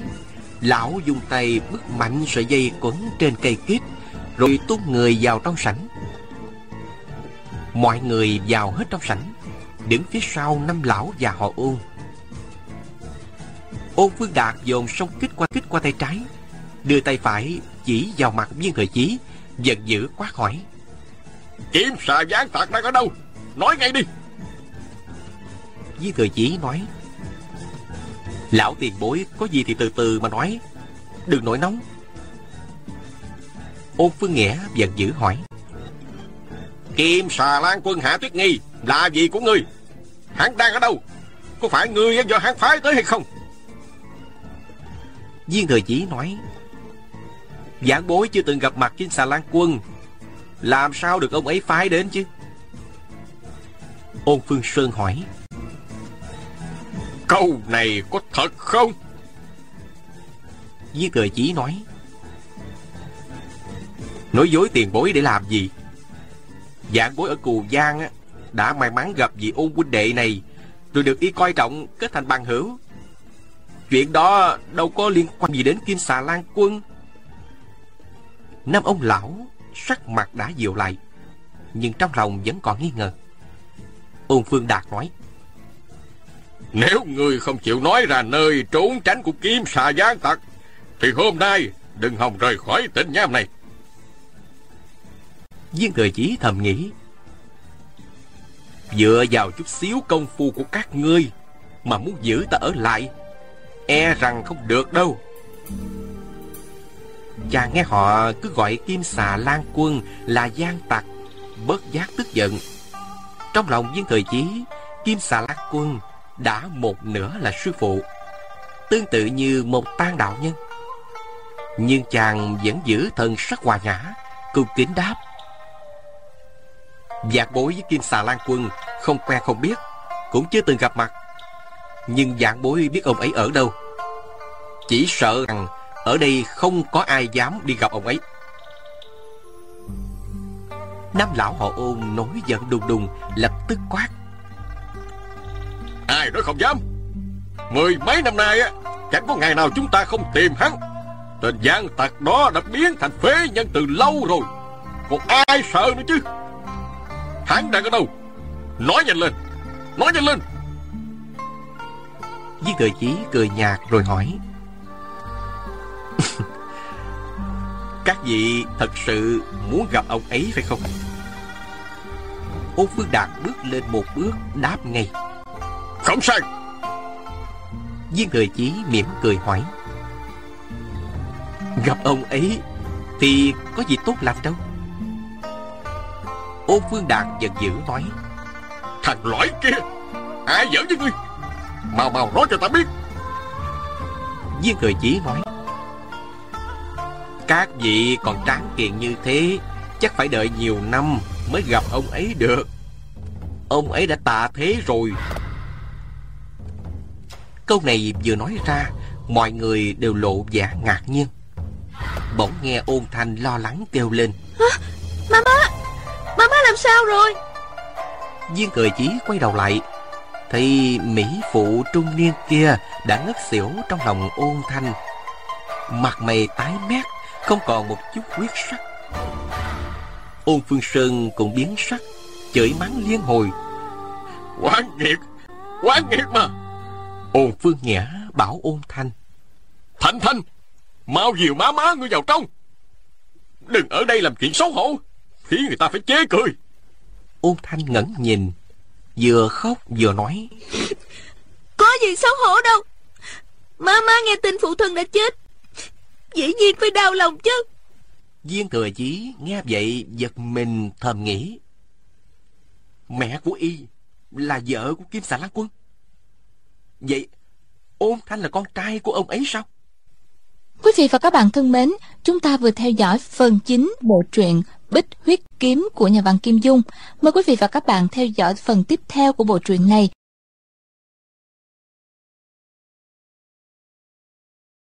Lão dùng tay bứt mạnh sợi dây quấn trên cây kít Rồi tung người vào trong sảnh. Mọi người vào hết trong sảnh Đứng phía sau năm lão và họ ôn. Ôn Phương Đạt dồn song kích qua kích qua tay trái Đưa tay phải chỉ vào mặt viên thời chí giận dữ quát hỏi. Kiếm xà gián tạc đang ở đâu? Nói ngay đi. Viên thời chí nói lão tiền bối có gì thì từ từ mà nói. Đừng nổi nóng. Ôn phương nghĩa giận dữ hỏi. Kim xà lan quân hạ tuyết nghi là gì của ngươi. Hắn đang ở đâu? Có phải ngươi do hắn phái tới hay không? Viên thời chí nói Giảng bối chưa từng gặp mặt trên xà lan quân Làm sao được ông ấy phái đến chứ? Ôn Phương Sơn hỏi Câu này có thật không? Với cờ chí nói. Nói dối tiền bối để làm gì? Dạng bối ở Cù Giang á, Đã may mắn gặp vị ôn huynh đệ này. Rồi được y coi trọng kết thành bằng hữu. Chuyện đó đâu có liên quan gì đến Kim Xà Lan Quân. Năm ông lão Sắc mặt đã dịu lại Nhưng trong lòng vẫn còn nghi ngờ. Ôn Phương Đạt nói nếu người không chịu nói ra nơi trốn tránh của Kim Xà Giang Tặc, Thì hôm nay đừng hòng rời khỏi tỉnh nham này. Viên Thừa Chí thầm nghĩ, Dựa vào chút xíu công phu của các ngươi Mà muốn giữ ta ở lại E rằng không được đâu. Chàng nghe họ cứ gọi Kim Xà Lan Quân là gian tặc, Bớt giác tức giận. Trong lòng viên thời chí Kim Xà Lan Quân đã một nửa là sư phụ, Tương tự như một tan đạo nhân. Nhưng chàng vẫn giữ thần sắc hòa nhã, Cung kính đáp. Giạc bối với Kim Xà Lan Quân Không quen không biết, Cũng chưa từng gặp mặt. Nhưng dạng bối biết ông ấy ở đâu? Chỉ sợ rằng Ở đây không có ai dám đi gặp ông ấy. Nam lão họ ôn nổi giận đùng đùng, Lập tức quát. Ai nói không dám? Mười mấy năm nay á Chẳng có ngày nào chúng ta không tìm hắn. Tên gian tặc đó đã biến thành phế nhân từ lâu rồi. Còn ai sợ nữa chứ? Hắn đang ở đâu? Nói nhanh lên! Nói nhanh lên! Viên Thừa Chí cười nhạt rồi hỏi. Các vị thật sự muốn gặp ông ấy phải không? Ôn Phương Đạt bước lên một bước đáp ngay Không sai Viên Thừa Chí mỉm cười hỏi. Gặp ông ấy Thì có gì tốt làm đâu. Ôn Phương Đạt giận dữ nói. Thằng lõi kia Ai giỡn với ngươi? Mau mau nói cho ta biết. Viên Thừa Chí nói. Các vị còn tráng kiện như thế Chắc phải đợi nhiều năm Mới gặp ông ấy được. Ông ấy đã tạ thế rồi Câu này vừa nói ra Mọi người đều lộ vẻ ngạc nhiên. Bỗng nghe ôn thanh lo lắng kêu lên. Mama! Mama làm sao rồi? Viên cười chí quay đầu lại Thì Mỹ phụ trung niên kia Đã ngất xỉu trong lòng ôn thanh. Mặt mày tái mét Không còn một chút huyết sắc. Ôn Phương Sơn cũng biến sắc Chửi mắng liên hồi. Quán nghiệt! Quán nghiệt mà Ôn Phương Nhã bảo ôn thanh. Thanh Thanh Mau dìu má má ngươi vào trong. Đừng ở đây làm chuyện xấu hổ Khiến người ta phải chế cười. Ôn thanh ngẩn nhìn Vừa khóc vừa nói. Có gì xấu hổ đâu. Má nghe tin phụ thân đã chết. Dĩ nhiên phải đau lòng chứ. Viên thừa chí nghe vậy giật mình thầm nghĩ. Mẹ của y là vợ của Kim Xà Lan Quân Vậy ôn thanh là con trai của ông ấy sao Quý vị và các bạn thân mến, chúng ta vừa theo dõi phần chính bộ truyện Bích Huyết Kiếm của nhà văn Kim Dung. Mời quý vị và các bạn theo dõi phần tiếp theo của bộ truyện này